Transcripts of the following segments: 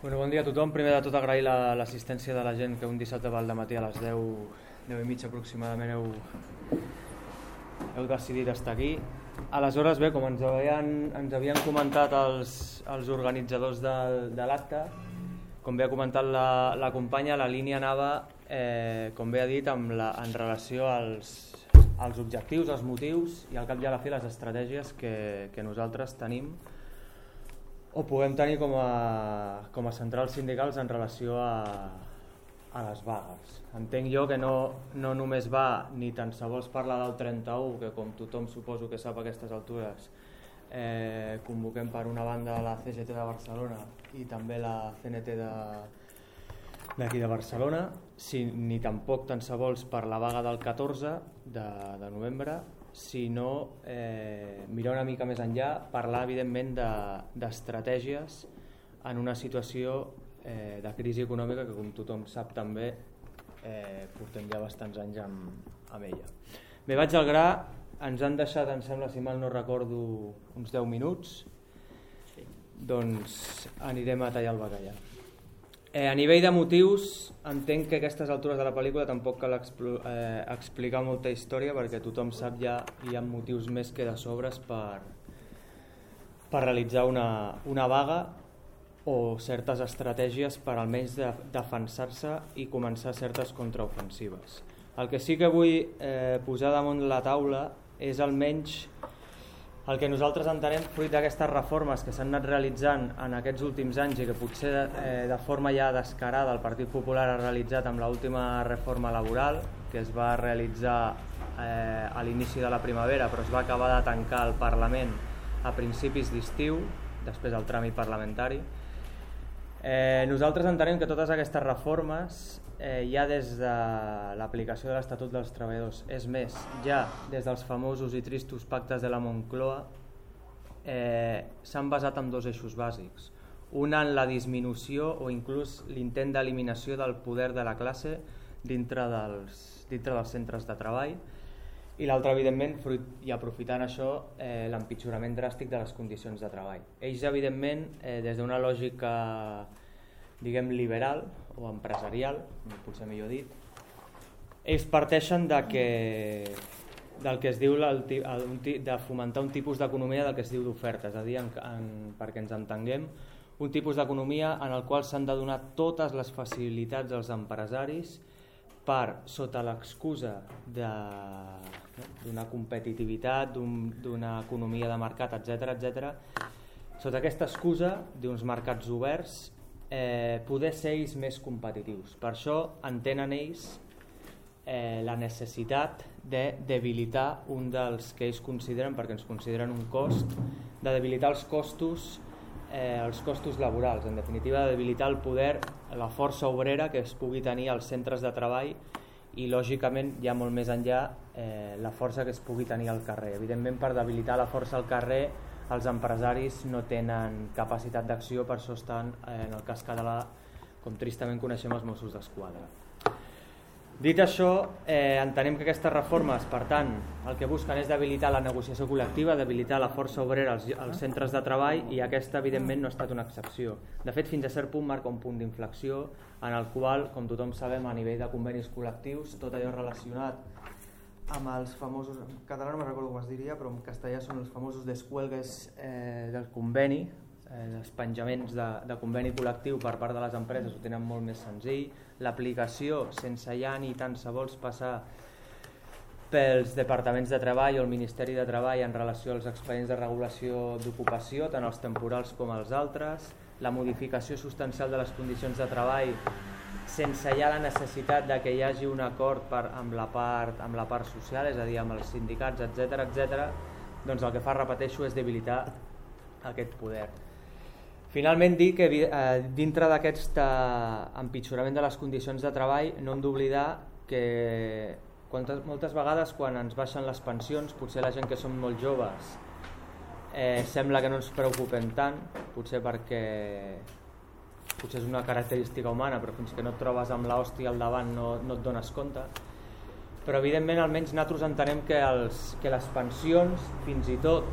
Bueno, bon dia a tothom. Primer de tot agrair l'assistència la, de la gent que un dissabte al matí a les 10, 10 i mitja aproximadament heu, heu decidit estar aquí. Aleshores, bé, com ens havien, ens havien comentat els, els organitzadors de, de l'acte, com bé ha comentat la, la companya, la línia anava, eh, com bé ha dit, amb la, en relació als, als objectius, als motius i al cap i a la fi les estratègies que, que nosaltres tenim o puguem tenir com a, com a centrals sindicals en relació a, a les vagues. Entenc jo que no, no només va ni tan sols parlar del 31, que com tothom suposo que sap a aquestes altures, eh, convoquem per una banda la CGT de Barcelona i també la CNT d'aquí de, de Barcelona, si, ni tampoc tan sols per la vaga del 14 de, de novembre, sinó eh, mirar una mica més enllà, parlar evidentment d'estratègies de, en una situació eh, de crisi econòmica que com tothom sap també eh, portem ja bastants anys amb, amb ella. Bé, vaig al gra, ens han deixat, em sembla, si mal no recordo, uns 10 minuts, doncs anirem a tallar el bacallà. Eh, a nivell de motius, entenc que a aquestes altures de la pel·lícula tampoc cal eh, explicar molta història perquè tothom sap ja hi ha motius més que de sobres per, per realitzar una, una vaga o certes estratègies per almenys de, defensar-se i començar certes contraofensives. El que sí que vull eh, posar damunt la taula és almenys el que nosaltres entenem fruit d'aquestes reformes que s'han anat realitzant en aquests últims anys i que potser eh, de forma ja descarada el Partit Popular ha realitzat amb l'última reforma laboral que es va realitzar eh, a l'inici de la primavera però es va acabar de tancar el Parlament a principis d'estiu després del tràmit parlamentari eh, nosaltres entenem que totes aquestes reformes eh, ja des de l'aplicació de l'Estatut dels Treballadors. És més, ja des dels famosos i tristos pactes de la Moncloa eh, s'han basat en dos eixos bàsics. Un en la disminució o inclús l'intent d'eliminació del poder de la classe dintre dels, dintre dels centres de treball i l'altre, evidentment, fruit, i aprofitant això, eh, l'empitjorament dràstic de les condicions de treball. Ells, evidentment, eh, des d'una lògica diguem liberal o empresarial, potser millor dit, ells parteixen de que del que es diu el, el, de fomentar un tipus d'economia del que es diu d'oferta, és a dir, en, en, perquè ens entenguem, un tipus d'economia en el qual s'han de donar totes les facilitats als empresaris per, sota l'excusa d'una competitivitat, d'una un, economia de mercat, etc etc. sota aquesta excusa d'uns mercats oberts eh, poder ser ells més competitius. Per això entenen ells eh, la necessitat de debilitar un dels que ells consideren, perquè ens consideren un cost, de debilitar els costos eh, els costos laborals, en definitiva de debilitar el poder, la força obrera que es pugui tenir als centres de treball i lògicament ja molt més enllà eh, la força que es pugui tenir al carrer. Evidentment per debilitar la força al carrer els empresaris no tenen capacitat d'acció, per això estan, eh, en el cas català, com tristament coneixem els Mossos d'Esquadra. Dit això, eh, entenem que aquestes reformes, per tant, el que busquen és debilitar la negociació col·lectiva, debilitar la força obrera als, als centres de treball i aquesta, evidentment, no ha estat una excepció. De fet, fins a cert punt marca un punt d'inflexió en el qual, com tothom sabem, a nivell de convenis col·lectius, tot allò relacionat amb els famosos, en català no me'n recordo com es diria, però en castellà són els famosos descuelgues eh, del conveni, eh, els penjaments de, de conveni col·lectiu per part de les empreses ho tenen molt més senzill, l'aplicació sense ja ni tan se vols passar pels departaments de treball o el Ministeri de Treball en relació als expedients de regulació d'ocupació, tant els temporals com els altres, la modificació substancial de les condicions de treball sense ja la necessitat de que hi hagi un acord per, amb, la part, amb la part social, és a dir, amb els sindicats, etc etc, doncs el que fa, repeteixo, és debilitar aquest poder. Finalment dir que eh, dintre d'aquest eh, empitjorament de les condicions de treball no hem d'oblidar que quantes, moltes vegades quan ens baixen les pensions, potser la gent que som molt joves eh, sembla que no ens preocupem tant, potser perquè potser és una característica humana, però fins que no et trobes amb l'hòstia al davant no, no et dones compte. Però evidentment almenys nosaltres entenem que, els, que les pensions, fins i tot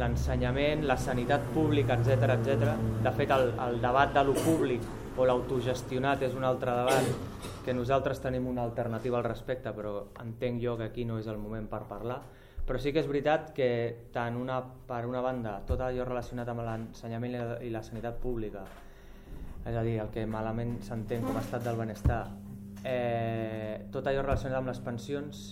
l'ensenyament, la sanitat pública, etc etc. De fet, el, el debat de lo públic o l'autogestionat és un altre debat que nosaltres tenim una alternativa al respecte, però entenc jo que aquí no és el moment per parlar. Però sí que és veritat que tant una, per una banda tot allò relacionat amb l'ensenyament i la sanitat pública, és a dir, el que malament s'entén com a estat del benestar, eh, tot allò relacionat amb les pensions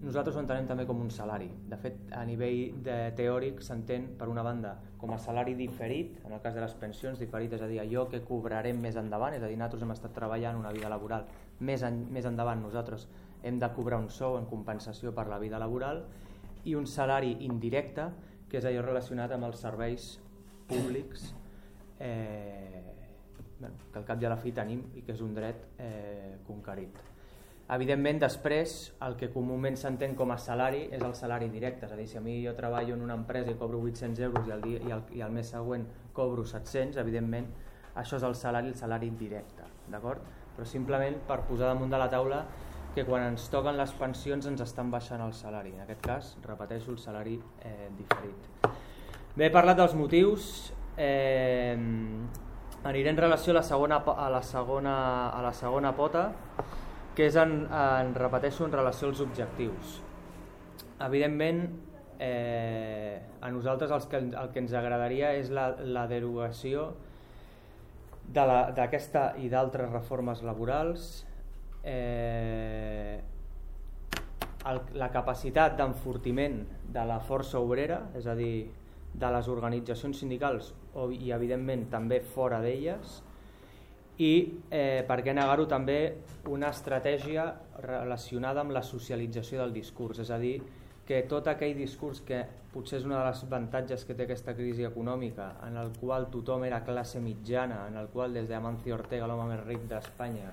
nosaltres ho entenem també com un salari. De fet, a nivell de teòric s'entén, per una banda, com a salari diferit, en el cas de les pensions, diferit, és a dir, allò que cobrarem més endavant, és a dir, nosaltres hem estat treballant una vida laboral més, en, més endavant, nosaltres hem de cobrar un sou en compensació per la vida laboral i un salari indirecte, que és allò relacionat amb els serveis públics eh, que al cap i a la fi tenim i que és un dret eh, conquerit. Evidentment, després, el que comúment s'entén com a salari és el salari directe. És a dir, si a mi jo treballo en una empresa i cobro 800 euros i el, dia, i el, i el mes següent cobro 700, evidentment, això és el salari, el salari directe. D'acord? Però simplement per posar damunt de la taula que quan ens toquen les pensions ens estan baixant el salari. En aquest cas, repeteixo, el salari eh, diferit. Bé, he parlat dels motius. Eh, aniré en relació a la segona, a la segona, a la segona pota que és, en, en repeteixo, en relació als objectius. Evidentment, eh, a nosaltres els que, el que ens agradaria és la, la derogació d'aquesta de i d'altres reformes laborals, eh, el, la capacitat d'enfortiment de la força obrera, és a dir, de les organitzacions sindicals o, i evidentment també fora d'elles, i eh, per què negar-ho també una estratègia relacionada amb la socialització del discurs, és a dir, que tot aquell discurs que potser és un dels avantatges que té aquesta crisi econòmica, en el qual tothom era classe mitjana, en el qual des d'Amancio Ortega, l'home més ric d'Espanya,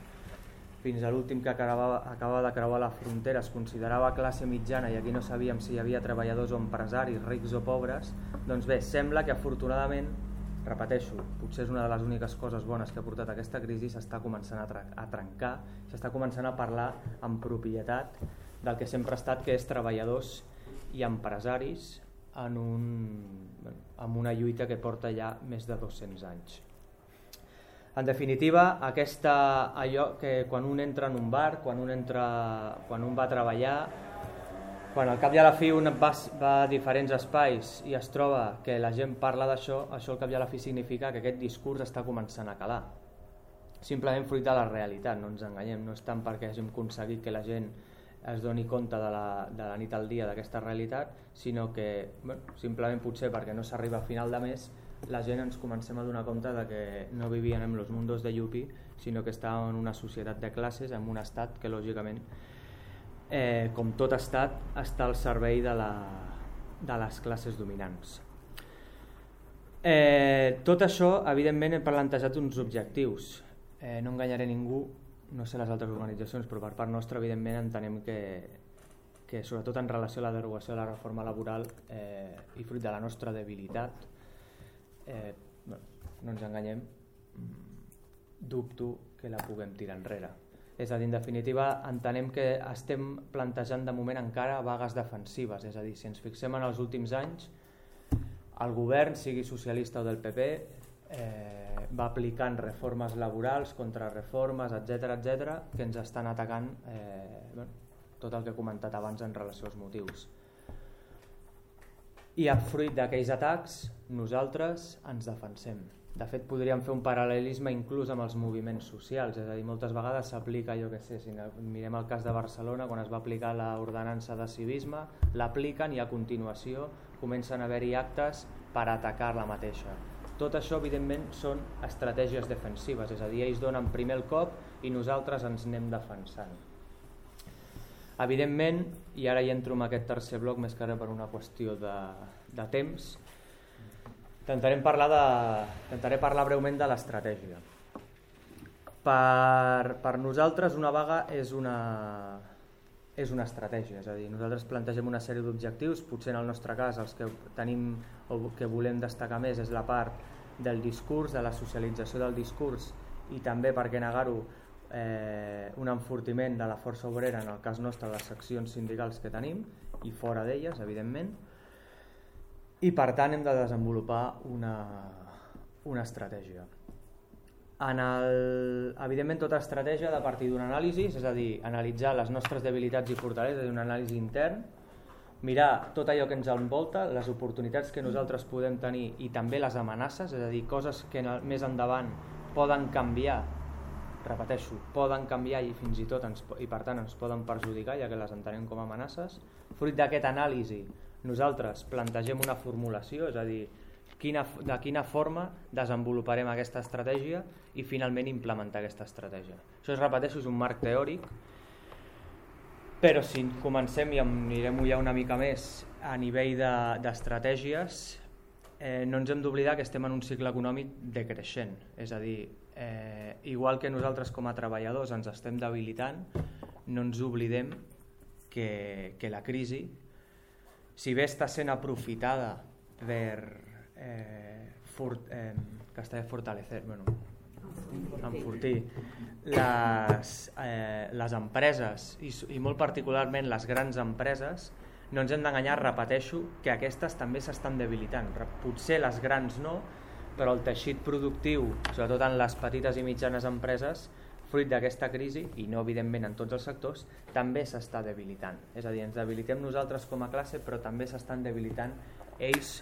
fins a l'últim que acabava, acabava de creuar la frontera es considerava classe mitjana i aquí no sabíem si hi havia treballadors o empresaris, rics o pobres, doncs bé, sembla que afortunadament repeteixo, potser és una de les úniques coses bones que ha portat aquesta crisi, s'està començant a, a trencar, s'està començant a parlar amb propietat del que sempre ha estat, que és treballadors i empresaris en, un, en una lluita que porta ja més de 200 anys. En definitiva, aquesta, allò que quan un entra en un bar, quan un, entra, quan un va a treballar, quan al cap i a la fi un va, va a diferents espais i es troba que la gent parla d'això, això al cap i a la fi significa que aquest discurs està començant a calar. Simplement fruit de la realitat, no ens enganyem, no és tant perquè hàgim aconseguit que la gent es doni compte de la, de la nit al dia d'aquesta realitat, sinó que bueno, simplement potser perquè no s'arriba a final de mes la gent ens comencem a donar compte de que no vivien en los mundos de Yupi, sinó que estàvem en una societat de classes, en un estat que lògicament eh, com tot estat, està al servei de, la, de les classes dominants. Eh, tot això, evidentment, hem plantejat uns objectius. Eh, no enganyaré ningú, no sé les altres organitzacions, però per part nostra, evidentment, entenem que, que sobretot en relació a la derogació de la reforma laboral eh, i fruit de la nostra debilitat, eh, no, ens enganyem, dubto que la puguem tirar enrere. És a dir, en definitiva, entenem que estem plantejant de moment encara vagues defensives, és a dir, si ens fixem en els últims anys, el govern, sigui socialista o del PP, eh, va aplicant reformes laborals, contrarreformes, etc etc que ens estan atacant eh, tot el que he comentat abans en relació als motius. I a fruit d'aquells atacs, nosaltres ens defensem de fet, podríem fer un paral·lelisme inclús amb els moviments socials, és a dir, moltes vegades s'aplica, jo que sé, si mirem el cas de Barcelona, quan es va aplicar l'ordenança de civisme, l'apliquen i a continuació comencen a haver-hi actes per atacar la mateixa. Tot això, evidentment, són estratègies defensives, és a dir, ells donen primer el cop i nosaltres ens anem defensant. Evidentment, i ara hi entro en aquest tercer bloc més que ara per una qüestió de, de temps, Intentarem parlar, de, intentaré parlar breument de l'estratègia. Per, per nosaltres una vaga és una, és una estratègia, és a dir, nosaltres plantegem una sèrie d'objectius, potser en el nostre cas els que tenim o que volem destacar més és la part del discurs, de la socialització del discurs i també, per què negar-ho, eh, un enfortiment de la força obrera, en el cas nostre, les seccions sindicals que tenim i fora d'elles, evidentment, i per tant hem de desenvolupar una, una estratègia. En el, evidentment tota estratègia de partir d'una anàlisi, és a dir, analitzar les nostres debilitats i fortaleses, una anàlisi intern, mirar tot allò que ens envolta, les oportunitats que nosaltres podem tenir i també les amenaces, és a dir, coses que més endavant poden canviar, repeteixo, poden canviar i fins i tot ens, i per tant ens poden perjudicar ja que les entenem com a amenaces. Fruit d'aquest anàlisi nosaltres plantegem una formulació, és a dir, quina, de quina forma desenvoluparem aquesta estratègia i finalment implementar aquesta estratègia. Això, es repeteixo, és un marc teòric però si comencem i anirem ja una mica més a nivell d'estratègies, de, eh, no ens hem d'oblidar que estem en un cicle econòmic decreixent. És a dir, eh, igual que nosaltres com a treballadors ens estem debilitant, no ens oblidem que, que la crisi, si bé està sent aprofitada per eh, fort, eh, que està de fortalecer, bueno, enfortir les, eh, les empreses i, i molt particularment les grans empreses no ens hem d'enganyar, repeteixo, que aquestes també s'estan debilitant. Potser les grans no, però el teixit productiu, sobretot en les petites i mitjanes empreses, fruit d'aquesta crisi, i no evidentment en tots els sectors, també s'està debilitant. És a dir, ens debilitem nosaltres com a classe, però també s'estan debilitant ells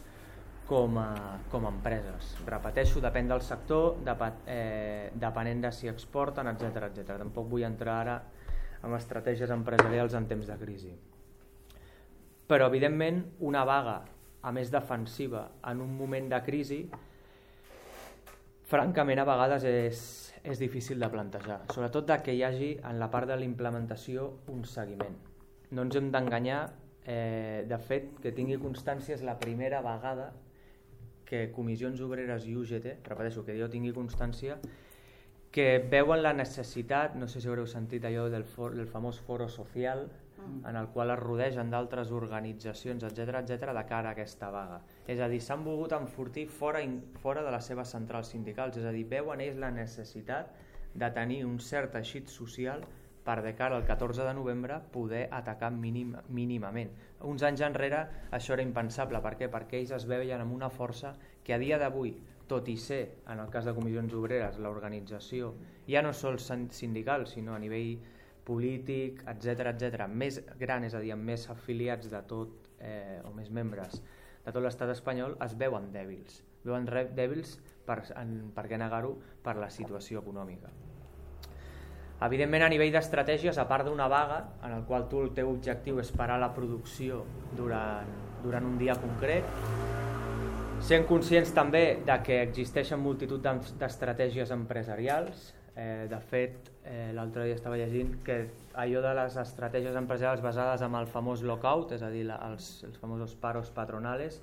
com a, com a empreses. Repeteixo, depèn del sector, depèn, eh, depenent de si exporten, etc etc. Tampoc vull entrar ara en estratègies empresarials en temps de crisi. Però, evidentment, una vaga, a més defensiva, en un moment de crisi, francament, a vegades és, és difícil de plantejar. Sobretot de que hi hagi, en la part de la implementació, un seguiment. No ens hem d'enganyar, eh, de fet, que tingui constància és la primera vegada que Comissions Obreres i UGT, repeteixo, que jo tingui constància, que veuen la necessitat, no sé si haureu sentit allò del, for, del famós foro social. En el qual es rodegen d'altres organitzacions, etc etc de cara a aquesta vaga. És a dir, s'han volgut enfortir fora, fora de les seves centrals sindicals, és a dir, veuen ells la necessitat de tenir un cert teixit social per de cara al 14 de novembre poder atacar mínim, mínimament. Uns anys enrere això era impensable. Per què? Perquè ells es veien amb una força que a dia d'avui, tot i ser, en el cas de comissions obreres, l'organització, ja no sols sindical, sinó a nivell polític, etc etc, més gran, és a dir, amb més afiliats de tot, eh, o més membres de tot l'estat espanyol, es veuen dèbils. Veuen dèbils, per, en, per què negar-ho, per la situació econòmica. Evidentment, a nivell d'estratègies, a part d'una vaga, en el qual tu el teu objectiu és parar la producció durant, durant un dia concret, sent conscients també de que existeixen multitud d'estratègies empresarials. Eh, de fet, eh, l'altre dia estava llegint que allò de les estratègies empresarials basades en el famós lockout, és a dir, la, els, els famosos paros patronales,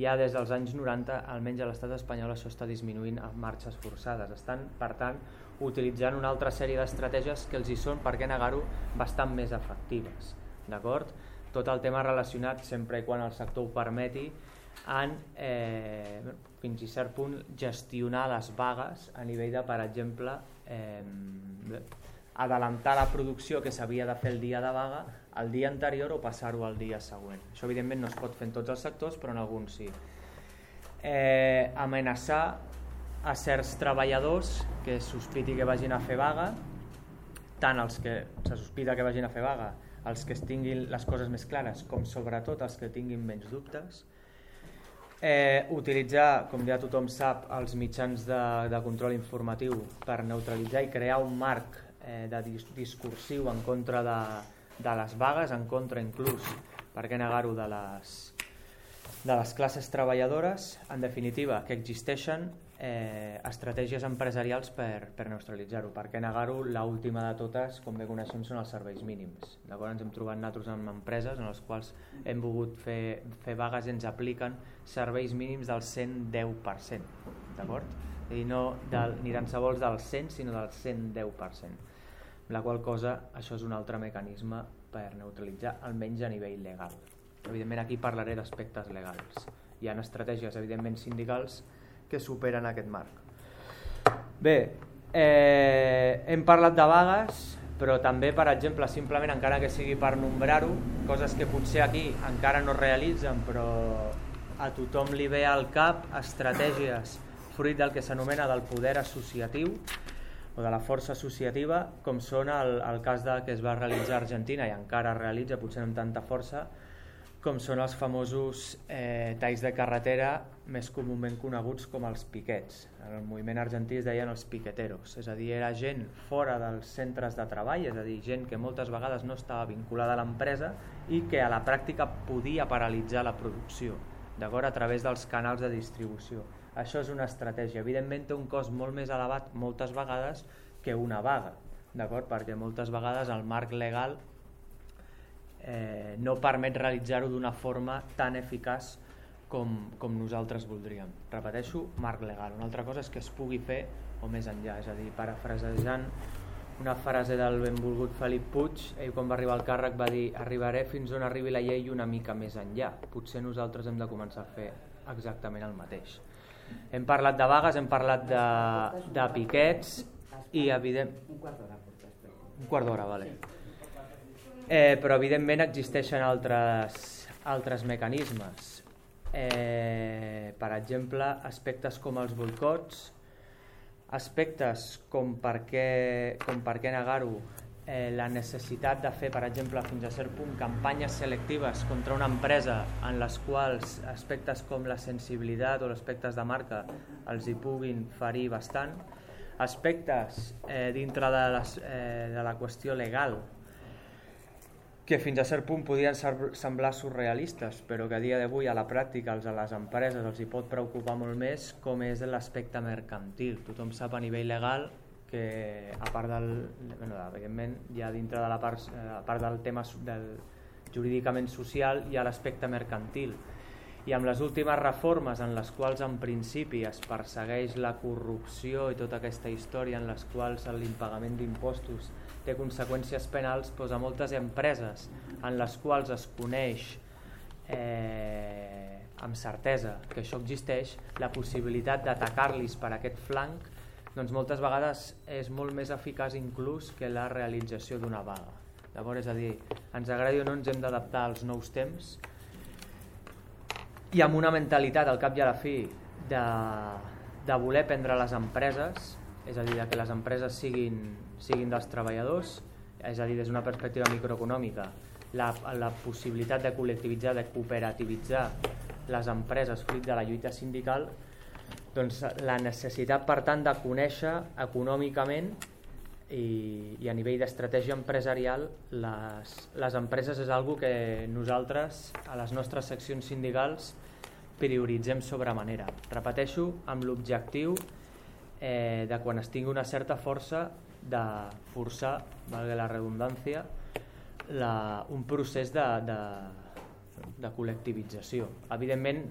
ja des dels anys 90, almenys a l'estat espanyol, això està disminuint a marxes forçades. Estan, per tant, utilitzant una altra sèrie d'estratègies que els hi són, per què negar-ho, bastant més efectives. D'acord? Tot el tema relacionat, sempre i quan el sector ho permeti, en, eh, fins i cert punt, gestionar les vagues a nivell de, per exemple, eh, adelantar la producció que s'havia de fer el dia de vaga el dia anterior o passar-ho al dia següent. Això evidentment no es pot fer en tots els sectors, però en alguns sí. Eh, amenaçar a certs treballadors que sospiti que vagin a fer vaga, tant els que se sospita que vagin a fer vaga, els que tinguin les coses més clares, com sobretot els que tinguin menys dubtes, eh, utilitzar, com ja tothom sap, els mitjans de, de control informatiu per neutralitzar i crear un marc eh, de dis discursiu en contra de, de les vagues, en contra inclús, per què negar-ho, de les, de les classes treballadores, en definitiva, que existeixen eh, estratègies empresarials per, per neutralitzar-ho. Per què negar-ho? L'última de totes, com bé coneixem, són els serveis mínims. Llavors ens hem trobat nosaltres amb empreses en les quals hem volgut fer, fer vagues i ens apliquen serveis mínims del 110%. D'acord? Dir, no del, ni tan sols del 100, sinó del 110%. La qual cosa, això és un altre mecanisme per neutralitzar, almenys a nivell legal. Evidentment aquí parlaré d'aspectes legals. Hi ha estratègies, evidentment, sindicals que superen aquest marc. Bé, eh, hem parlat de vagues, però també, per exemple, simplement, encara que sigui per nombrar-ho, coses que potser aquí encara no realitzen, però a tothom li ve al cap estratègies fruit del que s'anomena del poder associatiu o de la força associativa, com són el, el cas de que es va realitzar a Argentina i encara es realitza, potser amb tanta força, com són els famosos eh, talls de carretera més comúment coneguts com els piquets. En el moviment argentí es deien els piqueteros, és a dir, era gent fora dels centres de treball, és a dir, gent que moltes vegades no estava vinculada a l'empresa i que a la pràctica podia paralitzar la producció, d'acord a través dels canals de distribució. Això és una estratègia. Evidentment té un cost molt més elevat moltes vegades que una vaga, d'acord? Perquè moltes vegades el marc legal eh, no permet realitzar-ho d'una forma tan eficaç com, com nosaltres voldríem. Repeteixo, marc legal. Una altra cosa és que es pugui fer o més enllà, és a dir, parafrasejant una frase del benvolgut Felip Puig, ell quan va arribar al càrrec va dir arribaré fins on arribi la llei una mica més enllà. Potser nosaltres hem de començar a fer exactament el mateix. Hem parlat de vagues, hem parlat de, de piquets i evident... Un quart d'hora. Un quart d'hora, vale. Sí eh, però evidentment existeixen altres, altres mecanismes. Eh, per exemple, aspectes com els boicots, aspectes com per què, com per què negar-ho, eh, la necessitat de fer, per exemple, fins a cert punt, campanyes selectives contra una empresa en les quals aspectes com la sensibilitat o els aspectes de marca els hi puguin ferir bastant, aspectes eh, dintre de, les, eh, de la qüestió legal que fins a cert punt podien semblar surrealistes, però que a dia d'avui a la pràctica als, a les empreses els hi pot preocupar molt més com és l'aspecte mercantil. Tothom sap a nivell legal que a part del, bueno, evidentment ha dintre de la part, eh, a part del tema del, jurídicament social hi ha l'aspecte mercantil i amb les últimes reformes en les quals en principi es persegueix la corrupció i tota aquesta història en les quals l'impagament d'impostos té conseqüències penals doncs, a moltes empreses en les quals es coneix eh, amb certesa que això existeix, la possibilitat d'atacar-los per aquest flanc doncs moltes vegades és molt més eficaç inclús que la realització d'una vaga. Llavors, és a dir, ens agradi o no ens hem d'adaptar als nous temps i amb una mentalitat al cap i a la fi de, de voler prendre les empreses, és a dir, que les empreses siguin siguin dels treballadors, és a dir, des d'una perspectiva microeconòmica, la, la possibilitat de col·lectivitzar, de cooperativitzar les empreses fruit de la lluita sindical, doncs la necessitat, per tant, de conèixer econòmicament i, i a nivell d'estratègia empresarial les, les empreses és algo que nosaltres a les nostres seccions sindicals prioritzem sobre manera. Repeteixo, amb l'objectiu eh, de quan es tingui una certa força de forçar, valga la redundància, la, un procés de, de, de col·lectivització. Evidentment,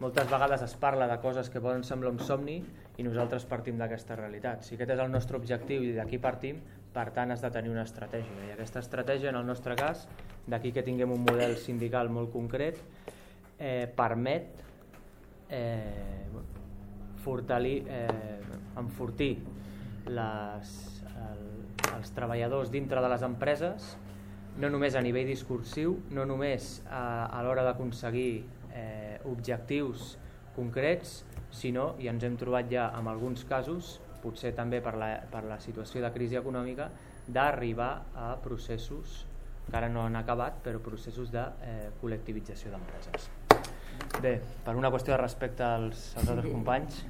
moltes vegades es parla de coses que poden semblar un somni i nosaltres partim d'aquesta realitat. Si aquest és el nostre objectiu i d'aquí partim, per tant has de tenir una estratègia. I aquesta estratègia, en el nostre cas, d'aquí que tinguem un model sindical molt concret, eh, permet eh, fortalir, eh, enfortir les, el, els treballadors dintre de les empreses, no només a nivell discursiu, no només a, a l'hora d'aconseguir eh, objectius concrets, sinó, i ens hem trobat ja en alguns casos, potser també per la, per la situació de crisi econòmica, d'arribar a processos, que ara no han acabat, però processos de eh, col·lectivització d'empreses. Bé, per una qüestió de respecte als, als altres companys,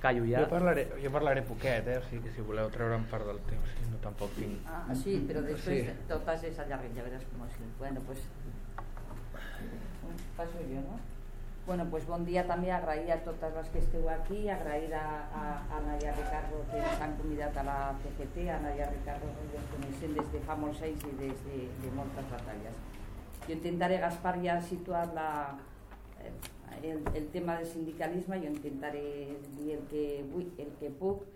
callo ja. Jo parlaré, jo parlaré poquet, eh? o sigui que si voleu treure'm part del temps, si no tampoc tinc... Ah, sí, però després sí. totes és allargues, ja veràs com així. Bueno, pues... Passo jo, no? Bueno, pues bon dia també, agrair a totes les que esteu aquí, agrair a, a, a Nadia Ricardo que ens han convidat a la CGT, a Nadia Ricardo que ens coneixem des de fa molts anys i des de, de moltes batalles. Jo intentaré, Gaspar ja ha situat la, eh, el, el tema del sindicalisme, jo intentaré dir el que vull, el que puc.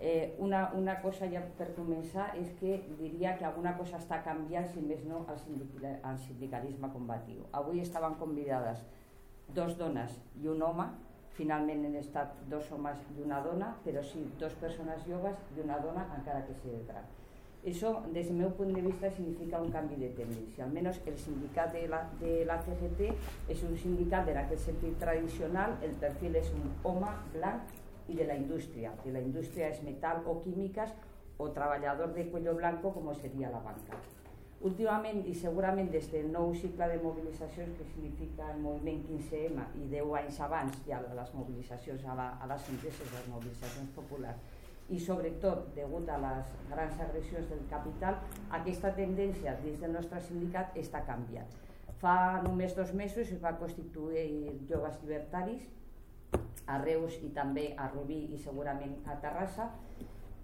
Eh, una, una cosa ja per començar és que diria que alguna cosa està canviant, si més no, al, sindical, al sindicalisme combatiu. Avui estaven convidades dos dones i un home, finalment han estat dos homes i una dona, però sí, dos persones joves i una dona, encara que sigui gran. Eso, desde mi punto de vista, significa un cambio de tendencia. Al menos el sindicato de la, de la CGT es un sindicato en aquel sentido tradicional, el perfil es un home blanc y de la industria. De la industria es metal o químicas o trabajador de cuello blanco como sería la banca. Últimament i segurament des del nou cicle de mobilitzacions que significa el moviment 15M i 10 anys abans ja les mobilitzacions a, la, a les empreses, les mobilitzacions populars i sobretot degut a les grans agressions del capital aquesta tendència dins del nostre sindicat està canviant. Fa només dos mesos es va constituir joves libertaris a Reus i també a Rubí i segurament a Terrassa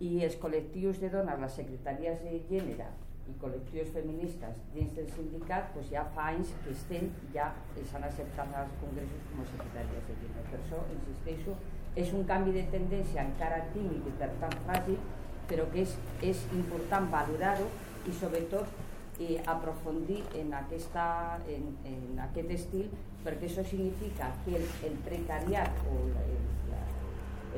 i els col·lectius de dones, les secretaries de gènere i col·lectius feministes dins del sindicat pues ja fa anys que estem, ja s'han acceptat als congressos com a secretàries de gènere. Per això, insisteixo, és un canvi de tendència encara tímid i per tant fràgil, però que és, és important valorar-ho i sobretot i aprofundir en, aquesta, en, en aquest estil perquè això significa que el, el precariat o el, la,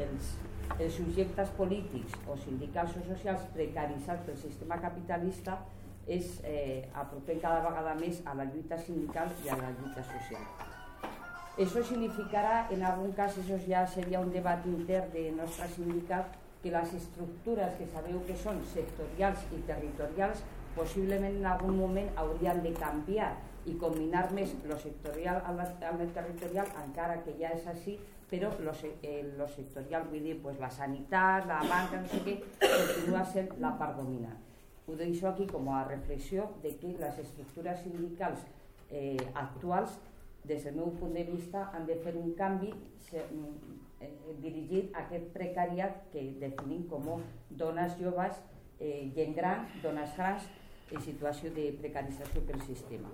els, els subjectes polítics o sindicals o socials precaritzats pel sistema capitalista és eh, apropem cada vegada més a la lluita sindical i a la lluita social. Això significarà, en algun cas, això ja seria un debat intern de nostre sindicat, que les estructures que sabeu que són sectorials i territorials possiblement en algun moment haurien de canviar i combinar més lo sectorial amb el territorial, encara que ja és així, però lo, eh, lo sectorial, vull dir, pues, la sanitat, la banca, no sé què, continua sent la part dominant. Ho deixo aquí com a reflexió de que les estructures sindicals eh, actuals, des del meu punt de vista, han de fer un canvi eh, dirigit a aquest precariat que definim com dones joves, eh, gent gran, dones grans, en situació de precarització pel sistema.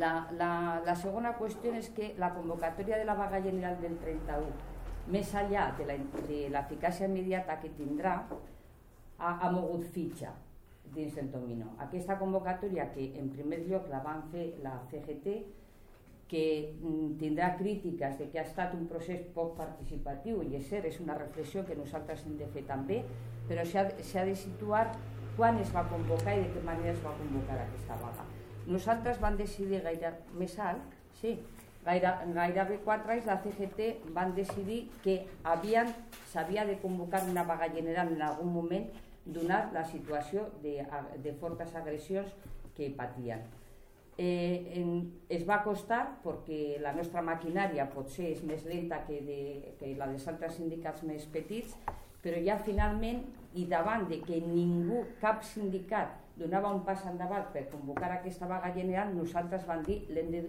La, la, la segona qüestió és que la convocatòria de la vaga general del 31, més enllà de l'eficàcia immediata que tindrà, ha, ha mogut fitxa dins del dominó. Aquesta convocatòria que en primer lloc la van fer la CGT, que mm, tindrà crítiques de que ha estat un procés poc participatiu i és cert, és una reflexió que nosaltres hem de fer també, però s'ha de situar quan es va convocar i de què manera es va convocar aquesta vaga. Nosaltres vam decidir gaire més alt, sí, gaire, gairebé quatre anys la CGT van decidir que s'havia de convocar una vaga general en algun moment donat la situació de, de fortes agressions que patien. Eh, en, es va costar perquè la nostra maquinària potser és més lenta que, de, que la dels altres sindicats més petits, però ja finalment, i davant de que ningú, cap sindicat, donava un pas endavant per convocar aquesta vaga general, nosaltres vam dir l'hem de,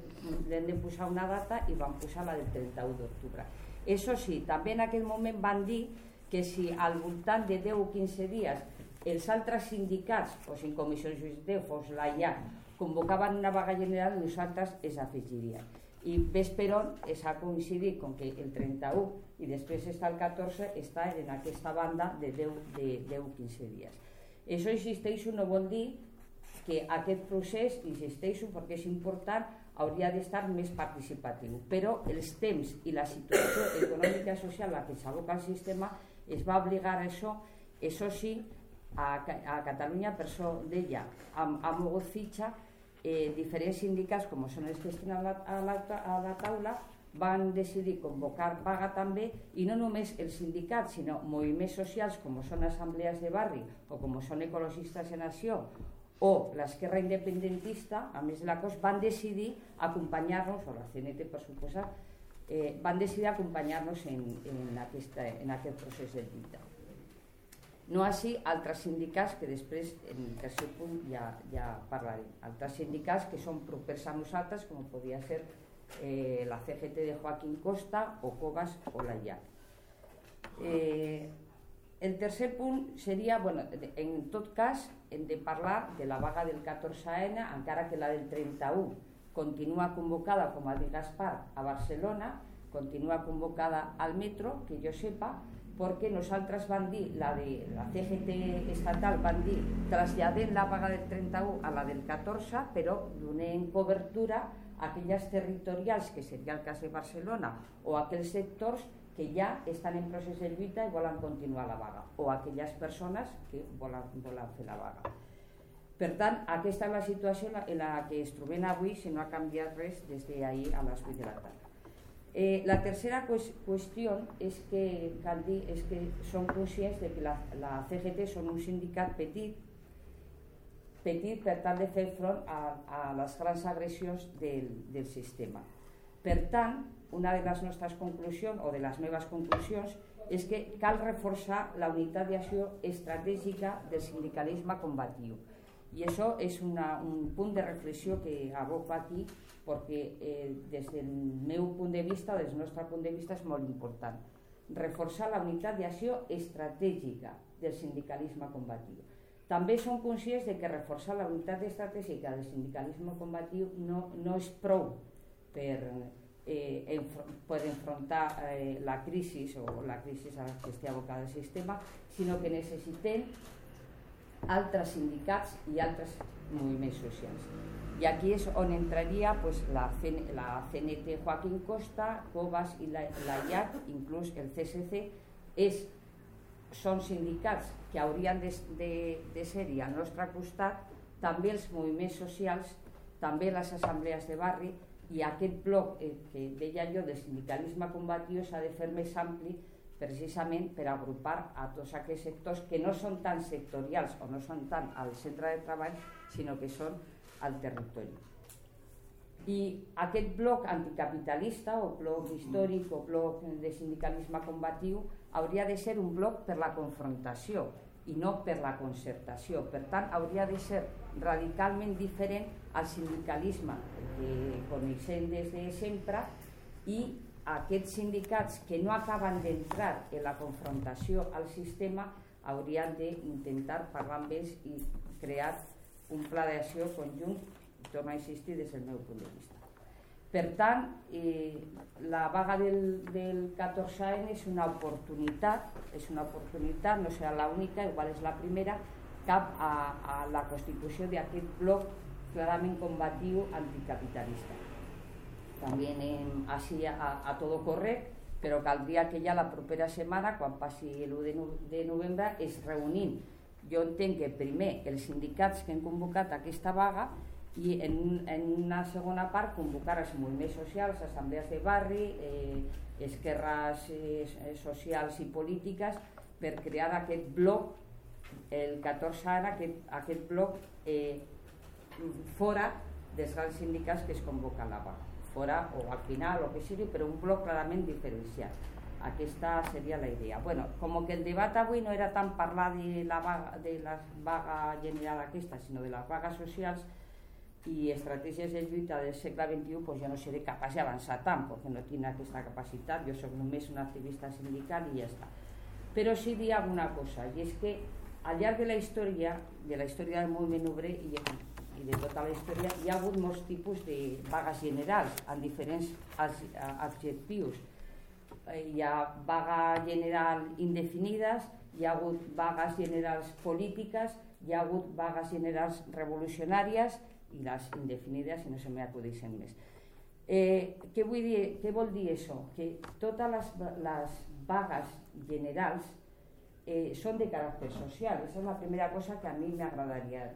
de posar una data i vam posar la del 31 d'octubre. Això sí, també en aquell moment van dir que si al voltant de 10 o 15 dies els altres sindicats, o si en comissió judicativa fos la ja, convocaven una vaga general, nosaltres es afegirien. I ves per on coincidit com que el 31 i després està el 14 està en aquesta banda de 10-15 dies. Això, insisteixo, no vol dir que aquest procés, insisteixo, perquè és important, hauria d'estar més participatiu. Però els temps i la situació econòmica i social a que s'aboca el sistema es va obligar a això, això sí, a, a Catalunya, per això deia, ha mogut fitxa, eh, diferents sindicats, com són els que estan a la, a la, a la taula, van decidir convocar vaga també i no només els sindicats sinó moviments socials com són assemblees de barri o com són ecologistes en acció o l'esquerra independentista, a més la cosa, van decidir acompanyar-nos, o la CNT per suposar, eh, van decidir acompanyar-nos en, en, aquesta, en aquest procés de lluita. No així altres sindicats que després en el tercer punt ja, ja parlarem. Altres sindicats que són propers a nosaltres, com podia ser eh, la CGT de Joaquín Costa o Cobas o la IAC. Eh, el tercer punt seria, bueno, en tot cas, de parlar de la vaga del 14N, encara que la del 31 continua convocada, com ha dit Gaspar, a Barcelona, continua convocada al metro, que jo sepa, perquè nosaltres van dir, la de la CGT estatal van dir, traslladem la vaga del 31 a la del 14, però donem cobertura aquelles territorials, que seria el cas de Barcelona, o aquells sectors que ja estan en procés de lluita i volen continuar la vaga, o aquelles persones que volen, volen fer la vaga. Per tant, aquesta és la situació en la que es trobem avui si no ha canviat res des d'ahir a les 8 de la tarda. Eh, la tercera qüestió és que, cal dir, és que som conscients de que la, la CGT són un sindicat petit, petit per tal de fer front a, a les grans agressions del, del sistema. Per tant, una de les nostres conclusions, o de les meves conclusions, és que cal reforçar la unitat d'acció estratègica del sindicalisme combatiu. I això és una, un punt de reflexió que aboco aquí perquè eh, des del meu punt de vista, des del nostre punt de vista, és molt important. Reforçar la unitat d'acció estratègica del sindicalisme combatiu. També som conscients de que reforçar la unitat estratègica del sindicalisme combatiu no, no és prou per eh, enfr per enfrontar eh, la crisi o la crisi a la que esté abocada el sistema, sinó que necessitem altres sindicats i altres moviments socials. I aquí és on entraria pues, la, la CNT Joaquín Costa, COBAS i la, la IAC, inclús el CSC, és, són sindicats que haurien de, de, de ser-hi al nostre costat, també els moviments socials, també les assemblees de barri, i aquest bloc eh, que deia jo de sindicalisme combatiu s'ha de fer més ampli precisament per agrupar a tots aquests sectors que no són tan sectorials o no són tant al centre de treball, sinó que són al territori. I aquest bloc anticapitalista o bloc històric o bloc de sindicalisme combatiu hauria de ser un bloc per la confrontació i no per la concertació. Per tant, hauria de ser radicalment diferent al sindicalisme que coneixem des de sempre i aquests sindicats que no acaben d'entrar en la confrontació al sistema haurien d'intentar parlar amb ells i crear un pla d'acció conjunt, torno a insistir, des del meu punt de vista. Per tant, eh, la vaga del, del 14N és una oportunitat, és una oportunitat, no serà l'única, igual és la primera, cap a, a la constitució d'aquest bloc clarament combatiu anticapitalista. També anem així a, a tot correcte, però caldria que ja la propera setmana, quan passi l'1 de novembre, es reunim. Jo entenc que primer els sindicats que han convocat aquesta vaga i en, en una segona part convocar els moviments socials, assemblees de barri, eh, esquerres eh, socials i polítiques per crear aquest bloc el 14 ara aquest, aquest bloc eh, fora dels grans sindicats que es convoca la vaga. Fora o al final o que sigui però un bloc clarament diferenciat aquesta seria la idea. Bueno, com que el debat avui no era tant parlar de la vaga, de la vaga general aquesta sinó de les vagues socials i estratègies de lluita del segle XXI pues jo no seré capaç d'avançar tant perquè no tinc aquesta capacitat, jo sóc només un activista sindical i ja està. Però sí dir alguna cosa i és que al llarg de la història, de la història del moviment obrer i, i de tota la història, hi ha hagut molts tipus de vagues generals amb diferents adjectius. Hi ha vaga general indefinides, hi ha hagut vagues generals polítiques, hi ha hagut vagues generals revolucionàries i les indefinides, si no se m'acudeixen més. Eh, què, vull dir, què vol dir això? Que totes les, les vagues generals eh, són de caràcter social. Esa és la primera cosa que a mi m'agradaria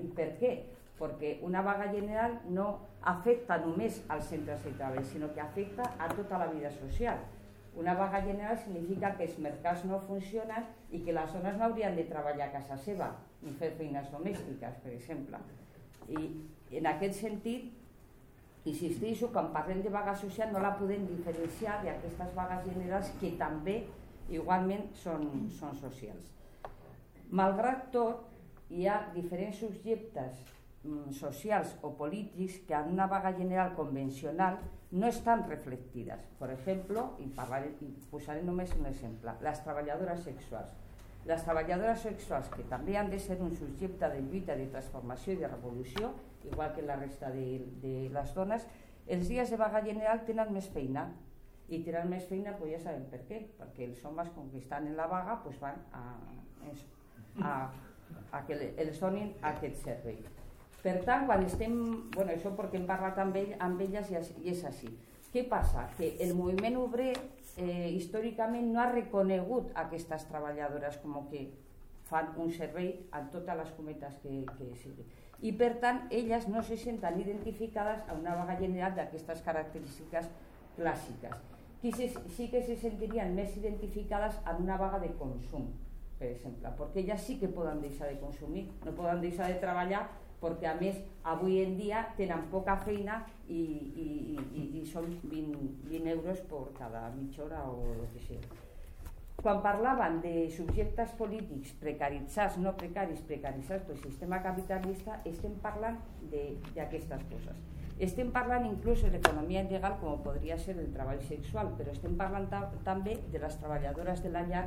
dir. Per què? Perquè una vaga general no afecta només als centres de treball, sinó que afecta a tota la vida social. Una vaga general significa que els mercats no funcionen i que les dones no haurien de treballar a casa seva ni fer feines domèstiques, per exemple. I en aquest sentit, insisteixo, quan parlem de vaga social no la podem diferenciar d'aquestes vagues generals que també igualment són, són socials. Malgrat tot, hi ha diferents subjectes socials o polítics que en una vaga general convencional no estan reflectides. Per exemple, i, parlaré, posaré només un exemple, les treballadores sexuals. Les treballadores sexuals, que també han de ser un subjecte de lluita, de transformació i de revolució, igual que la resta de, de les dones, els dies de vaga general tenen més feina i tenen més feina pues ja sabem per què, perquè els homes com que estan en la vaga pues van a, a, a que els donin aquest servei. Per tant, quan estem... Bueno, això perquè hem parlat amb, ell, amb elles i és així. què passa? Que el moviment obrer eh, històricament no ha reconegut aquestes treballadores com que fan un servei en totes les cometes que, que sigui. I per tant, elles no se senten identificades a una vaga general d'aquestes característiques clàssiques. Qui se, sí que se sentirien més identificades en una vaga de consum, per exemple, perquè elles sí que poden deixar de consumir, no poden deixar de treballar perquè a més avui en dia tenen poca feina i, i, i, i són 20, 20 euros per cada mitja hora o el que sigui. Quan parlaven de subjectes polítics precaritzats, no precaris, precaritzats pel sistema capitalista, estem parlant d'aquestes coses. Estem parlant inclús de l'economia il·legal com podria ser el treball sexual, però estem parlant també de les treballadores de la llar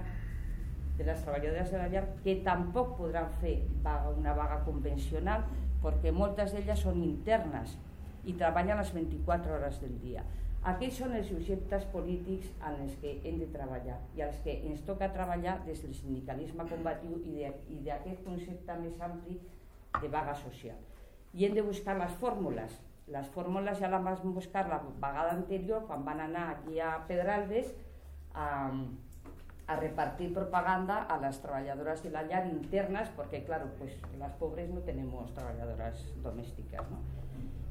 de les treballadores de la llar que tampoc podran fer vaga, una vaga convencional perquè moltes d'elles són internes i treballen les 24 hores del dia. Aquests són els subjectes polítics en els que hem de treballar i als que ens toca treballar des del sindicalisme combatiu i d'aquest concepte més ampli de vaga social. I hem de buscar les fórmules. Les fórmules ja les vam buscar la vegada anterior quan van anar aquí a Pedralbes a, a repartir propaganda a las trabajadoras de la llar internas, porque claro, pues las pobres no tenemos treballadoras domèstiques, no?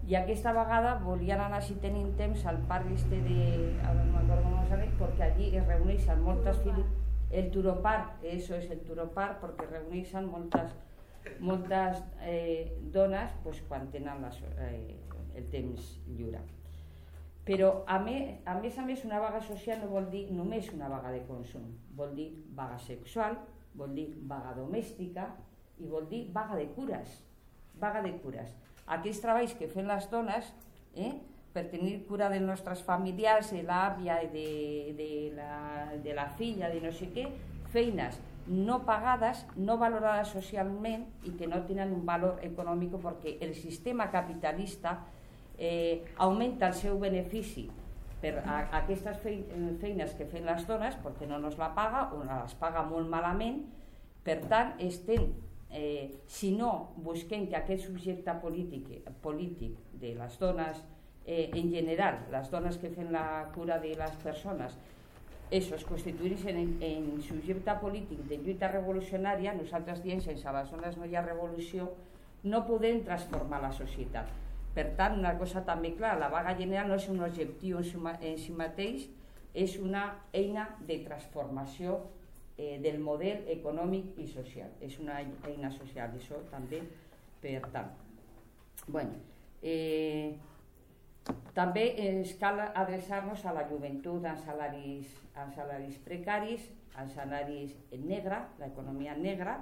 I aquesta vegada volien anar, si tenim temps, al parc este de... Ara no m'acordo com es diu, perquè allí es reuneixen moltes filles... El Turoparc, eso es el Turoparc, perquè reuneixen moltes, moltes eh, dones pues, quan tenen les, eh, el temps lliure. Però a més, a més a més una vaga social no vol dir només una vaga de consum, vol dir vaga sexual, vol dir vaga domèstica i vol dir vaga de cures, vaga de cures. Aquells treballs que fan les dones eh, per tenir cura dels nostres familiars, de l'àvia, de, de, la, de la filla, de no sé què, feines no pagades, no valorades socialment i que no tenen un valor econòmic perquè el sistema capitalista eh, augmenta el seu benefici per a, a aquestes feines que fan les dones perquè no nos la paga o les paga molt malament per tant estem eh, si no busquem que aquest subjecte polític, polític de les dones eh, en general, les dones que fan la cura de les persones eso, es constituir-se en, en subjecte polític de lluita revolucionària, nosaltres diem sense les dones no hi ha revolució, no podem transformar la societat. Per tant, una cosa també clara, la vaga general no és un objectiu en si mateix, és una eina de transformació eh, del model econòmic i social. És una eina social, això també per tant. Bueno, eh, també ens cal adreçar-nos a la joventut en salaris, en salaris precaris, en salaris en negre, l'economia negra,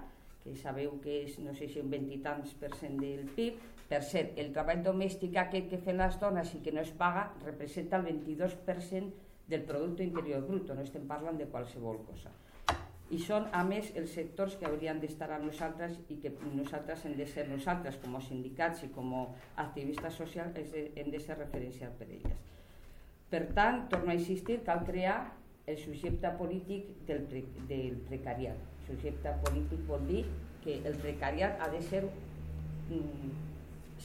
que sabeu que és, no sé si un 20 i tants per cent del PIB. Per cert, el treball domèstic aquest que fan les dones i que no es paga representa el 22% del producte interior brut, no estem parlant de qualsevol cosa. I són, a més, els sectors que haurien d'estar a nosaltres i que nosaltres hem de ser nosaltres, com a sindicats i com a activistes socials, hem de ser referenciats per elles. Per tant, torno a insistir, cal crear el subjecte polític del, pre del precariat. Subjecte polític vol dir que el precariat ha de ser mm,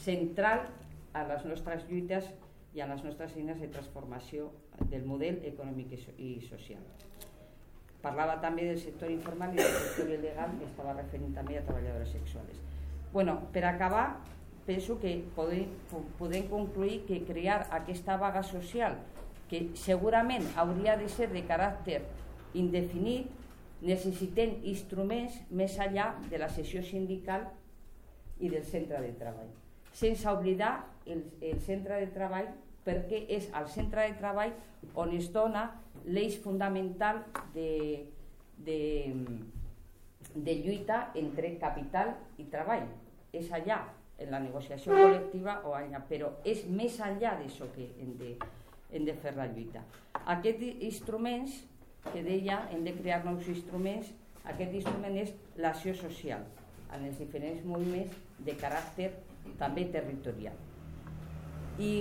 central a les nostres lluites i a les nostres eines de transformació del model econòmic i social. Parlava també del sector informal i del sector il·legal, que estava referint també a treballadores sexuals. Bueno, per acabar, penso que podem, podem concluir que crear aquesta vaga social que segurament hauria de ser de caràcter indefinit, necessitem instruments més enllà de la sessió sindical i del centre de treball. Sense oblidar el, el centre de treball perquè és al centre de treball on es dona l'eix fundamental de, de, de lluita entre capital i treball. És allà, en la negociació col·lectiva o allà, però és més enllà d'això que hem de, hem de fer la lluita. Aquests instruments, que deia, hem de crear nous instruments, aquest instrument és l'acció social en els diferents moviments de caràcter també territorial. I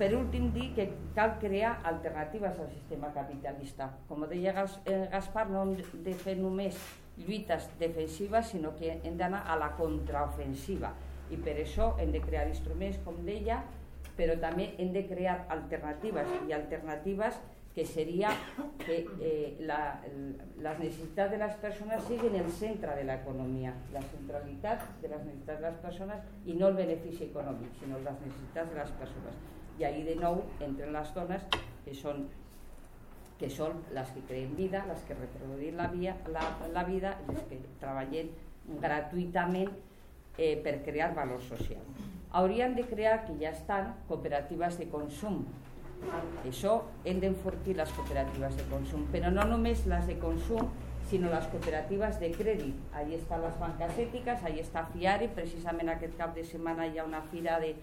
per últim dir que cal crear alternatives al sistema capitalista. Com deia eh, Gaspar, no hem de fer només lluites defensives, sinó que hem d'anar a la contraofensiva. I per això hem de crear instruments, com deia, però també hem de crear alternatives i alternatives que seria que eh, la, les necessitats de les persones siguin el centre de l'economia, la centralitat de les necessitats de les persones i no el benefici econòmic, sinó les necessitats de les persones. I ahir de nou entren les dones que són que són les que creen vida, les que reproduïen la, via, la, la vida, les que treballen gratuïtament eh, per crear valor social. Haurien de crear, que ja estan, cooperatives de consum, això hem d'enfortir les cooperatives de consum, però no només les de consum, sinó les cooperatives de crèdit. Allí estan les banques ètiques, allí està FIARE, precisament aquest cap de setmana hi ha una fira de,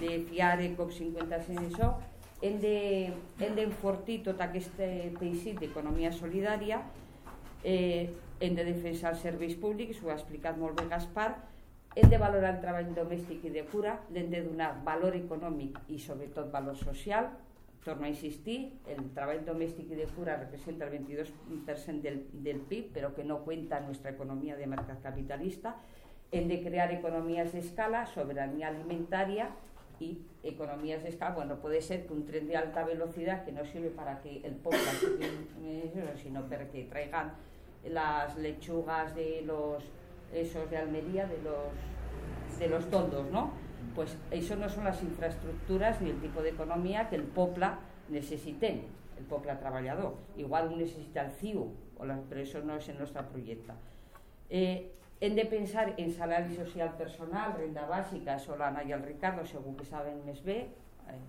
de FIARE, COP55 i això. Hem d'enfortir de, tot aquest teixit d'economia solidària, eh, hem de defensar els serveis públics, ho ha explicat molt bé Gaspar, hem de valorar el treball domèstic i de cura, l'hem de donar valor econòmic i sobretot valor social, torno a insistir, el treball domèstic i de cura representa el 22% del, del PIB, però que no cuenta en nuestra economia de mercat capitalista. Hem de crear economies d'escala, soberanía alimentaria y economías de escala. Bueno, puede ser que un tren de alta velocidad que no sirve para que el pueblo, sino para que traigan las lechugas de los esos de Almería, de los de los toldos, ¿no? Pues això no són les infraestructures ni el tipus d'economia que el poble necessitem, el poble treballador. Igual ho necessita el CIU, però això no és el nostre projecte. Eh, hem de pensar en salari social personal, renda bàsica, això l'Anna i el Ricardo segur que saben més bé. Eh,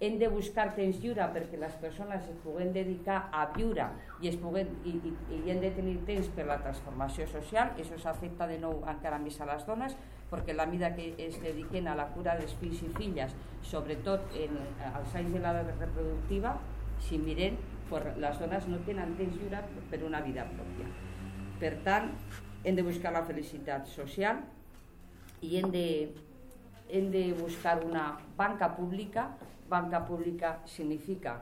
hem de buscar temps lliure perquè les persones es puguen dedicar a viure i, es puguen, i, i, i hem de tenir temps per la transformació social, això s'afecta de nou encara més a les dones, perquè la mida que es dediquen a la cura dels fills i filles, sobretot en, als anys de l'edat reproductiva, si miren, les dones no tenen temps lliure per una vida pròpia. Per tant, hem de buscar la felicitat social i hem de, hem de buscar una banca pública banca pública significa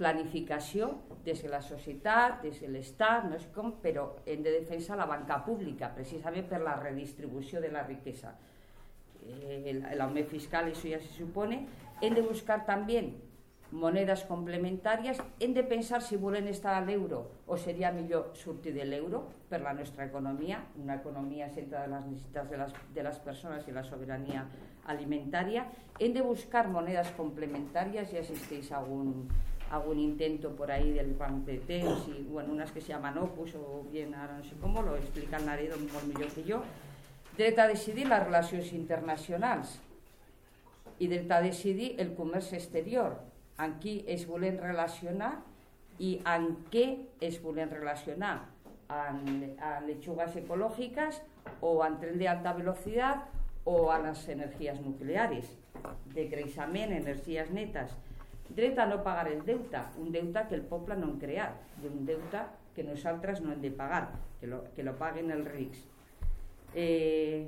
planificació des de la societat, des de l'Estat, no sé com, però hem de defensar la banca pública, precisament per la redistribució de la riquesa. Eh, aumento fiscal, això ja se supone. Hem de buscar també monedes complementàries, hem de pensar si volen estar a l'euro o seria millor sortir de l'euro per la nostra economia, una economia centrada en les necessitats de les, de les persones i la sobirania alimentària. Hem de buscar monedes complementàries, ja existeix algun, algun intento por ahí del Banc de Temps y bueno, unas que se llaman Opus o bien ahora no sé cómo, lo explica el Naredo molt millor que jo. Dret a decidir les relacions internacionals i dret a decidir el comerç exterior, amb qui es volen relacionar i amb què es volen relacionar, amb, amb lechugas ecològiques o amb tren d'alta velocitat o a les energies nucleares, de creixement, energies netes. Dret a no pagar el deute, un deute que el poble no ha creat, un deute que nosaltres no hem de pagar, que lo, que lo paguen els rics. Eh,